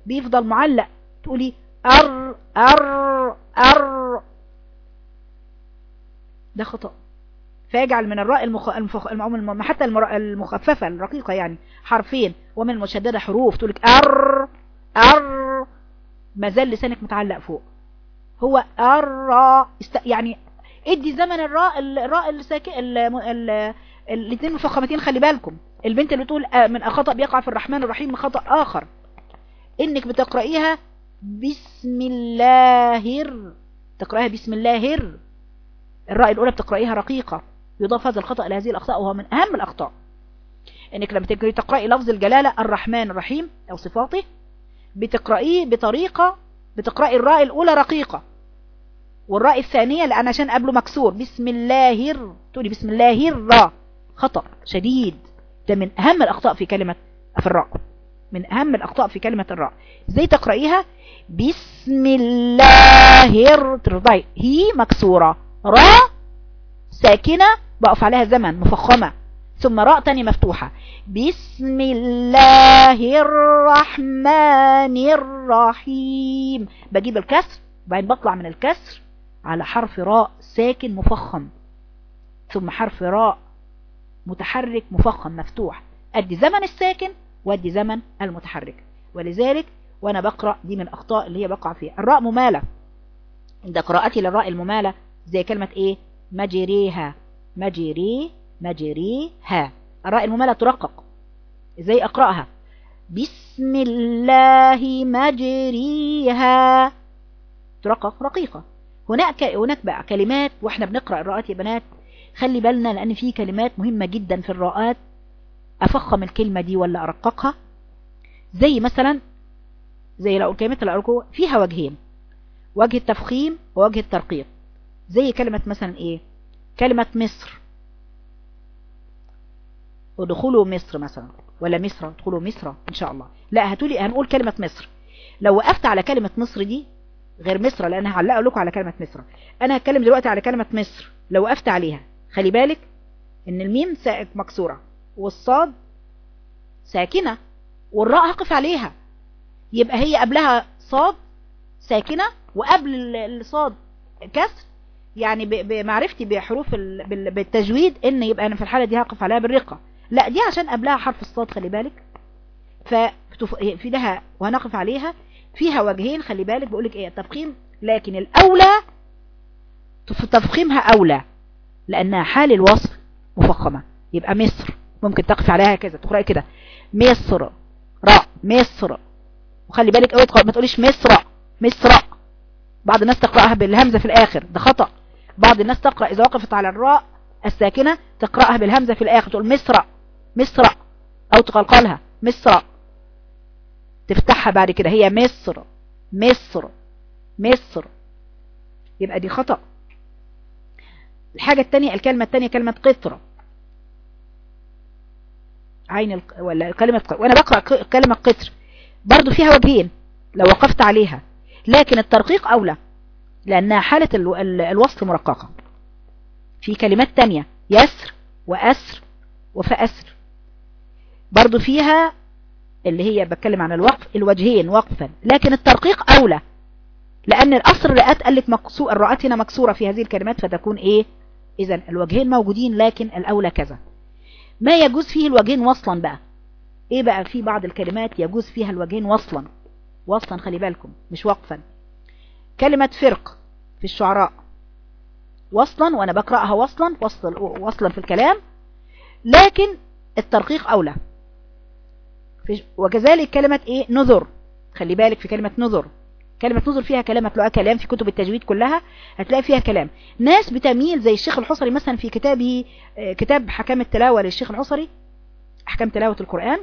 بيفضل معلق. تقولي أر أر أر. ده خطأ. فيجعل من الراء المخ... المفخ... الم... حتى المخففة الرقيقة يعني حرفين. ومن المشددة حروف. تقولك أر أر. ما زال لسانك متعلق فوق. هو الراء. يعني ادي زمن الراء الراء الساكن الاثنين مفخمتين خلي بالكم. البنت اللي بتقول من خطأ بيقع في الرحمن الرحيم من خطأ آخر. إنك بتقرأيها بسم الله تقرأيها بسم الله الراء الأولى بتقرأيها رقيقة. يضاف هذا الخطأ لهذه الأخطاء وهو من أهم الأخطاء. إنك لما تقرأي تقرأي لفظ الجلالة الرحمن الرحيم أو صفاته بتقرأيه بطريقة بتقرأي الراء الأولى رقيقة. والراء الثانية لأن عشان قبله مكسور. بسم الله الر. تقولي بسم الله الراء خطأ شديد. ده من أهم الأخطاء في كلمة في الراء. من أهم الأخطاء في كلمة الراء. إزاي تقرأيها؟ بسم الله الر. ترضعي. هي مكسورة. راء ساكنة. بقف عليها زمن مفخمة. ثم راء تاني مفتوحة. بسم الله الرحمن الرحيم. بجيب الكسر. وبعدين بطلع من الكسر. على حرف راء ساكن مفخم. ثم حرف راء متحرك مفخم مفتوح. أدي زمن الساكن وأدي زمن المتحرك. ولذلك وأنا بقرأ دي من الاخطاء اللي هي بقع فيها. الراء ممالة. عند قراءتي للراء الممالة زي كلمة إيه؟ مجريها. مجري مجريها. الراء الممالة ترقق. إزاي أقرأها؟ بسم الله مجريها. ترقق رقيقة. هناك هناك بقى كلمات وإحنا بنقرأ الراءات يا بنات. خلي بالنا لأن في كلمات مهمة جدا في الراءات أفخم الكلمة دي ولا أرققها؟ زي مثلا زي لو كلمة الأرجو فيها وجهين. وجه التفخيم ووجه الترقيق. زي كلمة مثلا إيه؟ كلمة مصر. ودخلوا مصر مثلا. ولا مصر ادخلوا مصر إن شاء الله. لا هتقولي هنقول كلمة مصر. لو وقفت على كلمة مصر دي غير مصر لأن هعلقه لكم على كلمة مصر. أنا هتكلم دلوقتي على كلمة مصر لو وقفت عليها. خلي بالك إن الميم مكسورة والصاد ساكنة والراء هقف عليها. يبقى هي قبلها صاد ساكنة وقبل الصاد كسر. يعني بمعرفتي بحروف بالتجويد إن يبقى أنا في الحالة دي هقف عليها بالرقة. لا دي عشان قبلها حرف الصاد خلي بالك. ففي لها وهنقف عليها. فيها وجهين خلي بالك بقولك إيه التفخيم لكن الأولى تفخيمها أولى لأنها حال الوصف مفخمة. يبقى مصر ممكن تقف عليها كذا تقرأي كده. مصر راء مصر. وخلي بالك اوعي ما تقوليش مصر مصر. بعض الناس تقرأها بالهمزة في الآخر ده خطأ. بعض الناس تقرأ إذا وقفت على الراء الساكنة تقرأها بالهمزة في الآخر تقول مصر مصر. أو تقلقلها مصر. تفتحها بعد كده. هي مصر. مصر. مصر. يبقى دي خطأ. الحاجة التانية الكلمة التانية كلمة قطر عين ال... ولا كلمة. وأنا بقرأ كلمة قطر. برضو فيها وجهين لو وقفت عليها. لكن الترقيق أولى لأنها حالة ال... ال... الوصل مرققة. في كلمات تانية يسر وأسر وفأسر. برضو فيها اللي هي بتكلم عن الوقف الوجهين وقفا. لكن الترقيق أولى. لأن الأصل الرئات قال لك. الرؤات هنا مكسورة في هذه الكلمات فتكون إيه؟ إذا الوجهين موجودين لكن الأولى كذا. ما يجوز فيه الوجهين وصلا بقى؟ إيه بقى في بعض الكلمات يجوز فيها الوجهين وصلا؟ وصلا خلي بالكم مش وقفا. كلمة فرق في الشعراء. وصلا وأنا بقرأها وصلا وصلا, وصلا في الكلام. لكن الترقيق أولى. وكذلك كلمة إيه؟ نذر. خلي بالك في كلمة نذر. كلمة نذر فيها كلام هتلاقيها كلام في كتب التجويد كلها هتلاقي فيها كلام. ناس بتميل زي الشيخ الحصري مثلا في كتابه كتاب حكام التلاوة للشيخ الحصري أحكام تلاوة القرآن.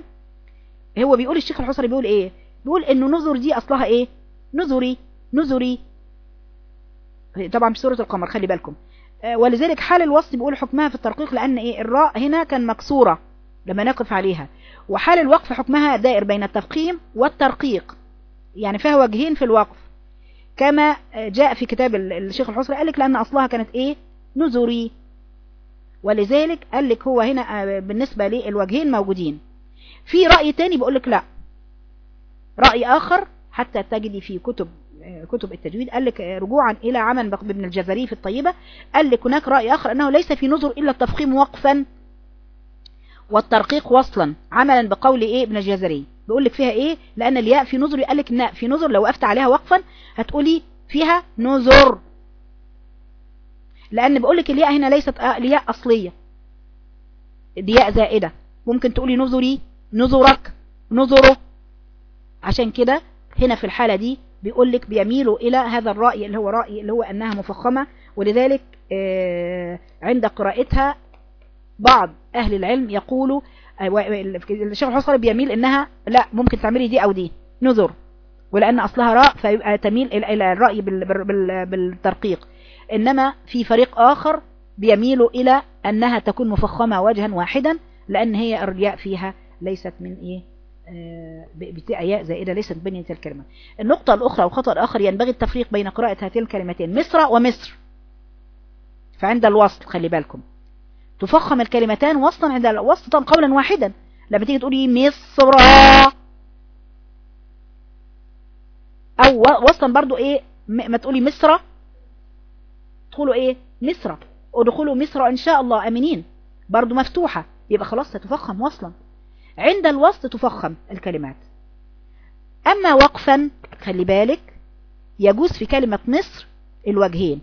هو بيقول الشيخ الحصري بيقول إيه؟ بيقول إنه نذر دي أصلها إيه؟ نذري نذري. طبعا في سورة القمر خلي بالكم. ولذلك حال الوصف بيقول حكمها في الترقيق لأن إيه؟ الراء هنا كان مكسورة لما نقف عليها. وحال الوقف حكمها دائر بين التفخيم والترقيق يعني فيها وجهين في الوقف. كما جاء في كتاب الشيخ الحصري قال لك لأن أصلها كانت إيه؟ نذري. ولذلك قال لك هو هنا بالنسبة للوجهين موجودين. في رأي تاني بيقول لك لا. رأي آخر حتى تجدي في كتب كتب التجويد قال لك رجوعا إلى عمل ابن الجزري في الطيبة قال لك هناك رأي آخر أنه ليس في نذر إلا التفخيم وقفا. والترقيق وصلا. عملا بقول إيه ابن الجزري. بيقول لك فيها إيه؟ لأن الياء في نذر قال لك في نذر لو وقفت عليها وقفا هتقولي فيها نذر لأن بيقول لك الياء هنا ليست الياء أصلية. دي ياء زائدة. ممكن تقولي نذري نذرك نذره عشان كده هنا في الحالة دي بيقول لك بيميلوا إلى هذا الرأي اللي هو رأي اللي هو أنها مفخمة. ولذلك عند قراءتها بعض أهل العلم يقولوا الشيخ الحصري بيميل إنها لا ممكن تعملي دي أو دي. نذر. ولأن أصلها راء فيبقى تميل إلى الرأي بالترقيق. إنما في فريق آخر بيميلوا إلى أنها تكون مفخمة وجها واحدا لأن هي الرياء فيها ليست من إيه بتاع ياء زائدة ليست بنية الكلمة. النقطة الأخرى وخطأ الآخر ينبغي التفريق بين قراءة هاتين الكلمتين مصر ومصر. فعند الوصل خلي بالكم. تفخم الكلمتان وصلا عند وسطا قولا واحدا. لما تيجي تقولي مصر. أو وصلا برضو إيه ما تقولي مصر. تقولوا إيه مصر. ادخلوا مصر إن شاء الله آمنين. برضو مفتوحة. يبقى خلاص تتفخم وصلا. عند الوسط تفخم الكلمات. أما وقفا خلي بالك يجوز في كلمة مصر الوجهين.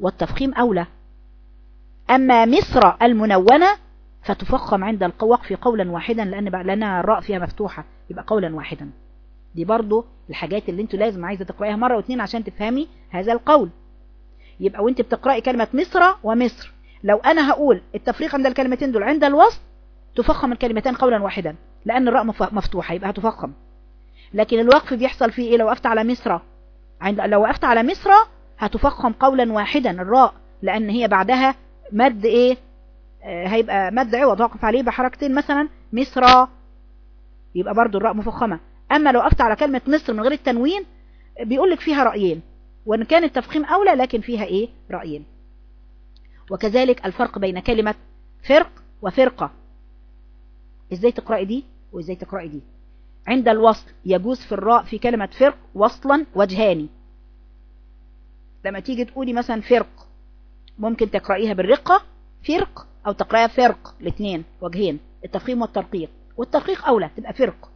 والتفخيم أولى. أما مصر المنونة فتفخم عند الوقف قولا واحدا لأن لنا الراء فيها مفتوحة يبقى قولا واحدا. دي برضو الحاجات اللي أنتوا لازم عايزة تقرأيها مرة واثنين عشان تفهمي هذا القول. يبقى وانت بتقرأي كلمة مصر ومصر. لو أنا هقول التفريق عند الكلمتين دول عند الوصل تفخم الكلمتين قولا واحدا لأن الراء مفتوحة يبقى هتفخم. لكن الوقف بيحصل فيه إيه؟ لو وقفت على مصر عند لو وقفت على مصر هتفخم قولا واحدا الراء لأن هي بعدها مد إيه؟ آه هيبقى مد عوض واقف عليه بحركتين مثلا مصر يبقى برضو الراء مفخمة. أما لو وقفت على كلمة مصر من غير التنوين بيقول لك فيها رأيين وإن كان التفخيم أولى لكن فيها إيه؟ رأيين. وكذلك الفرق بين كلمة فرق وفرقة. إزاي تقرأي دي؟ وإزاي تقرأي دي؟ عند الوصل يجوز في الراء في كلمة فرق وصلا وجهاني. لما تيجي تقولي مثلا فرق ممكن تقرأيها بالرقة فرق أو تقرأيها فرق الاثنين وجهين التفخيم والترقيق. والترقيق أولى تبقى فرق.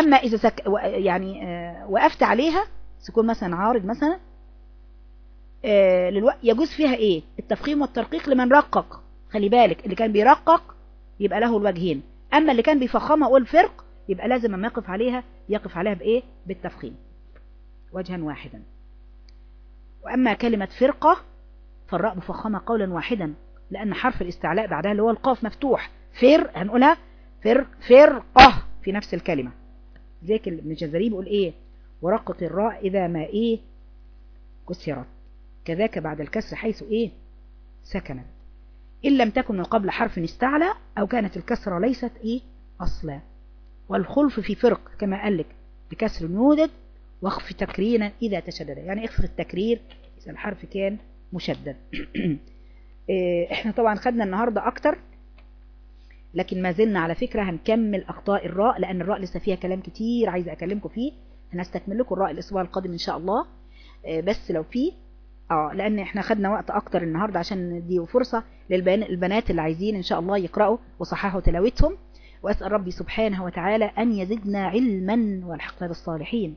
أما إذا سك... يعني وقفت عليها سكون مثلا عارض مثلا للو... يجوز فيها إيه؟ التفخيم والترقيق لمن رقق. خلي بالك اللي كان بيرقق يبقى له الوجهين. أما اللي كان بيفخمها أقول فرق يبقى لازم أما يقف عليها يقف عليها بإيه؟ بالتفخيم. وجها واحدا. وأما كلمة فرقة فالراء مفخمة قولا واحدا لأن حرف الاستعلاء بعدها اللي هو القاف مفتوح. فر هنقولها فر فرقة في نفس الكلمة. زي ابن جزري بيقول إيه؟ ورقة الراء إذا ما إيه؟ كسرت. كذاك بعد الكسر حيث إيه؟ سكنت. إن لم تكن من قبل حرف استعلى أو كانت الكسرة ليست إيه؟ أصلا. والخلف في فرق كما قال لك بكسر يوجد واخف تكريرا إذا تشدد. يعني اخفض التكرير إذا الحرف كان مشدد. إحنا طبعا خدنا النهاردة أكتر لكن ما زلنا على فكرة هنكمل أخطاء الراء لأن الراء لسه فيها كلام كتير عايزة أكلمكم فيه. هنستكمل لكم الراء الأسبوع القادم إن شاء الله. بس لو فيه آه لأن إحنا خدنا وقت أكتر النهاردة عشان نديه فرصة للبنات اللي عايزين إن شاء الله يقرأوا وصححوا تلاوتهم. وأسأل ربي سبحانه وتعالى أن يزدنا علما والحقنا بالصالحين.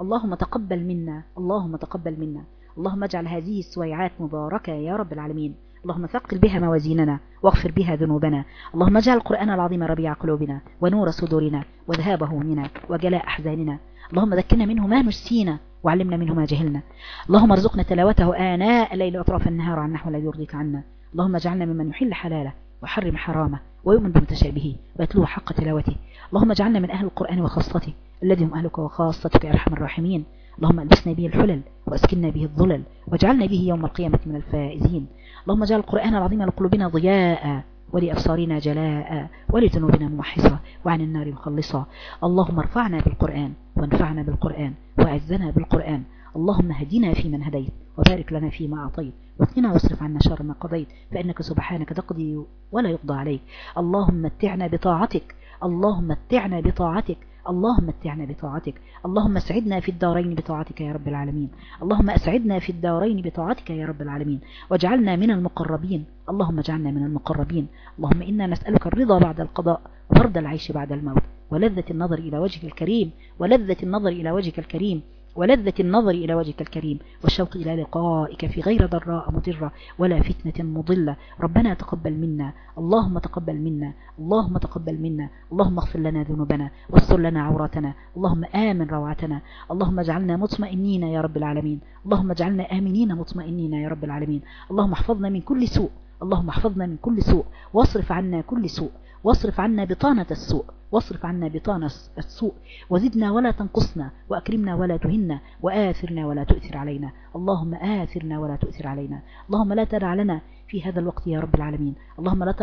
اللهم تقبل منا اللهم تقبل منا. اللهم اجعل هذه السويعات مباركة يا رب العالمين. اللهم ثقل بها موازيننا واغفر بها ذنوبنا. اللهم اجعل القرآن العظيم ربيع قلوبنا ونور صدورنا وذهاب همومنا وجلاء أحزاننا. اللهم ذكرنا منه ما نسينا وعلمنا منه ما جهلنا. اللهم ارزقنا تلاوته آناء الليل وأطراف النهار عن نحو لا يرضيك عنا. اللهم اجعلنا ممن يحل حلاله وحرم حرامه ويؤمن بمتشابهه ويتلوه حق تلاوته. اللهم اجعلنا من أهل القرآن وخاصته. الذي هم أهلك وخاصتك يا أرحم الراحمين. اللهم ألبسنا به الحلل وأسكننا به الظلل واجعلنا به يوم القيامة من الفائزين. اللهم اجعل القرآن العظيم لقلوبنا ضياء ولأبصارنا جلاء ولذنوبنا موحصة وعن النار مخلصة. اللهم ارفعنا بالقرآن وانفعنا بالقرآن وأعزنا بالقرآن. اللهم هدنا فيمن هديت وبارك لنا فيما أعطيت واقنا واصرف عنا شر ما قضيت فإنك سبحانك تقضي ولا يقضى عليك. اللهم متعنا بطاعتك اللهم متعنا بطاعتك اللهم متعنا بطاعتك. اللهم اسعدنا في الدارين بطاعتك يا رب العالمين. اللهم اسعدنا في الدارين بطاعتك يا رب العالمين. واجعلنا من المقربين. اللهم اجعلنا من المقربين. اللهم إنا نسألك الرضا بعد القضاء وبرد العيش بعد الموت ولذة النظر إلى وجهك الكريم ولذة النظر إلى وجهك الكريم. ولذة النظر إلى وجهك الكريم والشوق إلى لقائك في غير ضراء مضرة ولا فتنة مضلة. ربنا تقبل منا. اللهم تقبل منا. اللهم تقبل منا. اللهم اغفر لنا ذنوبنا. واستر لنا عوراتنا. اللهم آمن روعتنا. اللهم اجعلنا مطمئنين يا رب العالمين. اللهم اجعلنا آمنين مطمئنين يا رب العالمين. اللهم احفظنا من كل سوء. اللهم احفظنا من كل سوء. واصرف عنا كل سوء. واصرف عنا بطانة السوء واصرف عنا بطانة السوء. وزدنا ولا تنقصنا وأكرمنا ولا تهنا وآثرنا ولا تؤثر علينا. اللهم آثرنا ولا تؤثر علينا. اللهم لا تدع لنا في هذا الوقت يا رب العالمين. اللهم لا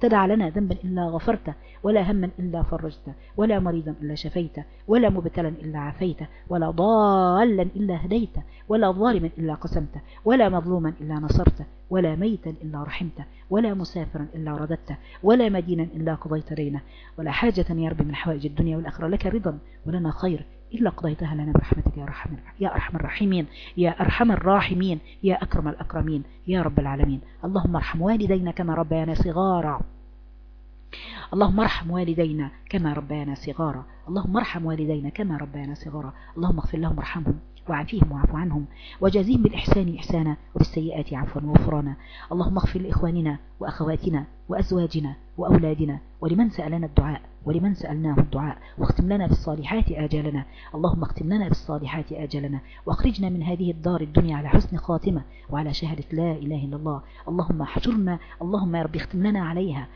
تدع لنا ذنبا إلا غفرته ولا هما إلا فرجته ولا مريضا إلا شفيته ولا مبتلا إلا عافيته ولا ضالا إلا هديته ولا ظالما إلا قسمته ولا مظلوما إلا نصرته ولا ميتا إلا رحمته ولا مسافرا إلا رددته ولا مدينا إلا قضيت دينه. ولا حاجة يا رب من حوائج الدنيا والآخرة لك رضا ولنا خير. إلا قضيتها لنا برحمتك يا رحم يا أرحم الراحمين يا أرحم الراحمين يا أكرم الأكرمين يا رب العالمين. اللهم ارحم والدينا كما ربيانا صغارا. اللهم ارحم والدينا كما ربيانا صغارا. اللهم ارحم والدينا كما ربيانا صغارا. اللهم اغفر لهم وارحمهم وعافيهم وعفو عنهم وجازيهم بالإحسان إحسانا وبالسيئات عفوا وغفرانا. اللهم اغفر لإخواننا وأخواتنا وأزواجنا وأولادنا ولمن سألنا الدعاء ولمن سألناه الدعاء واختم لنا بالصالحات آجالنا. اللهم اختم لنا بالصالحات آجالنا. واخرجنا من هذه الدار الدنيا على حسن خاتمة وعلى شهادة لا إله إلا الله. اللهم احشرنا اللهم يا رب اختم لنا عليها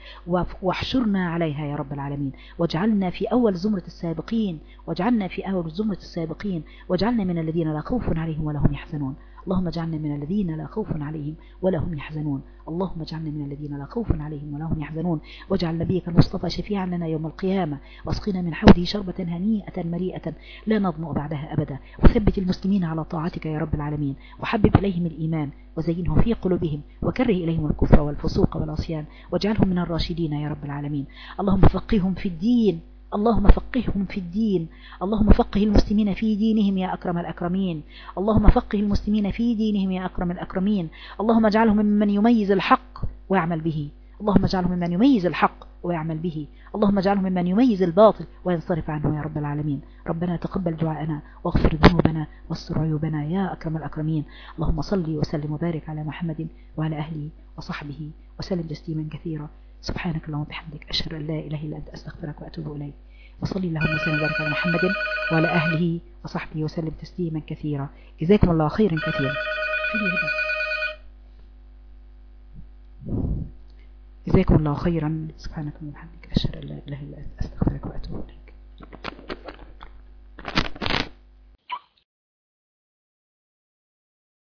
واحشرنا عليها يا رب العالمين. واجعلنا في أول زمرة السابقين واجعلنا في أول زمرة السابقين واجعلنا من الذين لا خوف عليهم ولا هم يحزنون. اللهم اجعلنا من الذين لا خوف عليهم ولا هم يحزنون. اللهم اجعلنا من الذين لا خوف عليهم ولا هم يحزنون. واجعل نبيك المصطفى شفيعا لنا يوم القيامة. واسقنا من حوله شربة هنيئة مريئة لا نظمأ بعدها أبدا. وثبت المسلمين على طاعتك يا رب العالمين. وحبب إليهم الإيمان. وزينه في قلوبهم. وكره إليهم الكفر والفسوق والعصيان. واجعلهم من الراشدين يا رب العالمين. اللهم فقههم في الدين. اللهم فقههم في الدين. اللهم فقه المسلمين في دينهم يا أكرم الأكرمين. اللهم فقه المسلمين في دينهم يا أكرم الأكرمين. اللهم اجعلهم ممن يميز الحق ويعمل به. اللهم اجعلهم ممن يميز الحق ويعمل به. اللهم اجعلهم ممن يميز الباطل وينصرف عنه يا رب العالمين. ربنا تقبل دعاءنا واغفر ذنوبنا واستر عيوبنا يا أكرم الأكرمين. اللهم صل وسلم وبارك على محمد وعلى أهله وصحبه وسلم تسليما كثيرا. سبحانك اللهم وبحمدك أشهد أن لا إله إلا أنت أستغفرك وأتوب إليك. وصلي اللهم وسلم وبارك على محمد وعلى أهله وصحبه وسلم تسليما كثيرا. جزاكم الله خيرا كثيرا. جزاكم الله خيرا. سبحانك اللهم وبحمدك أشهد أن لا إله إلا أنت أستغفرك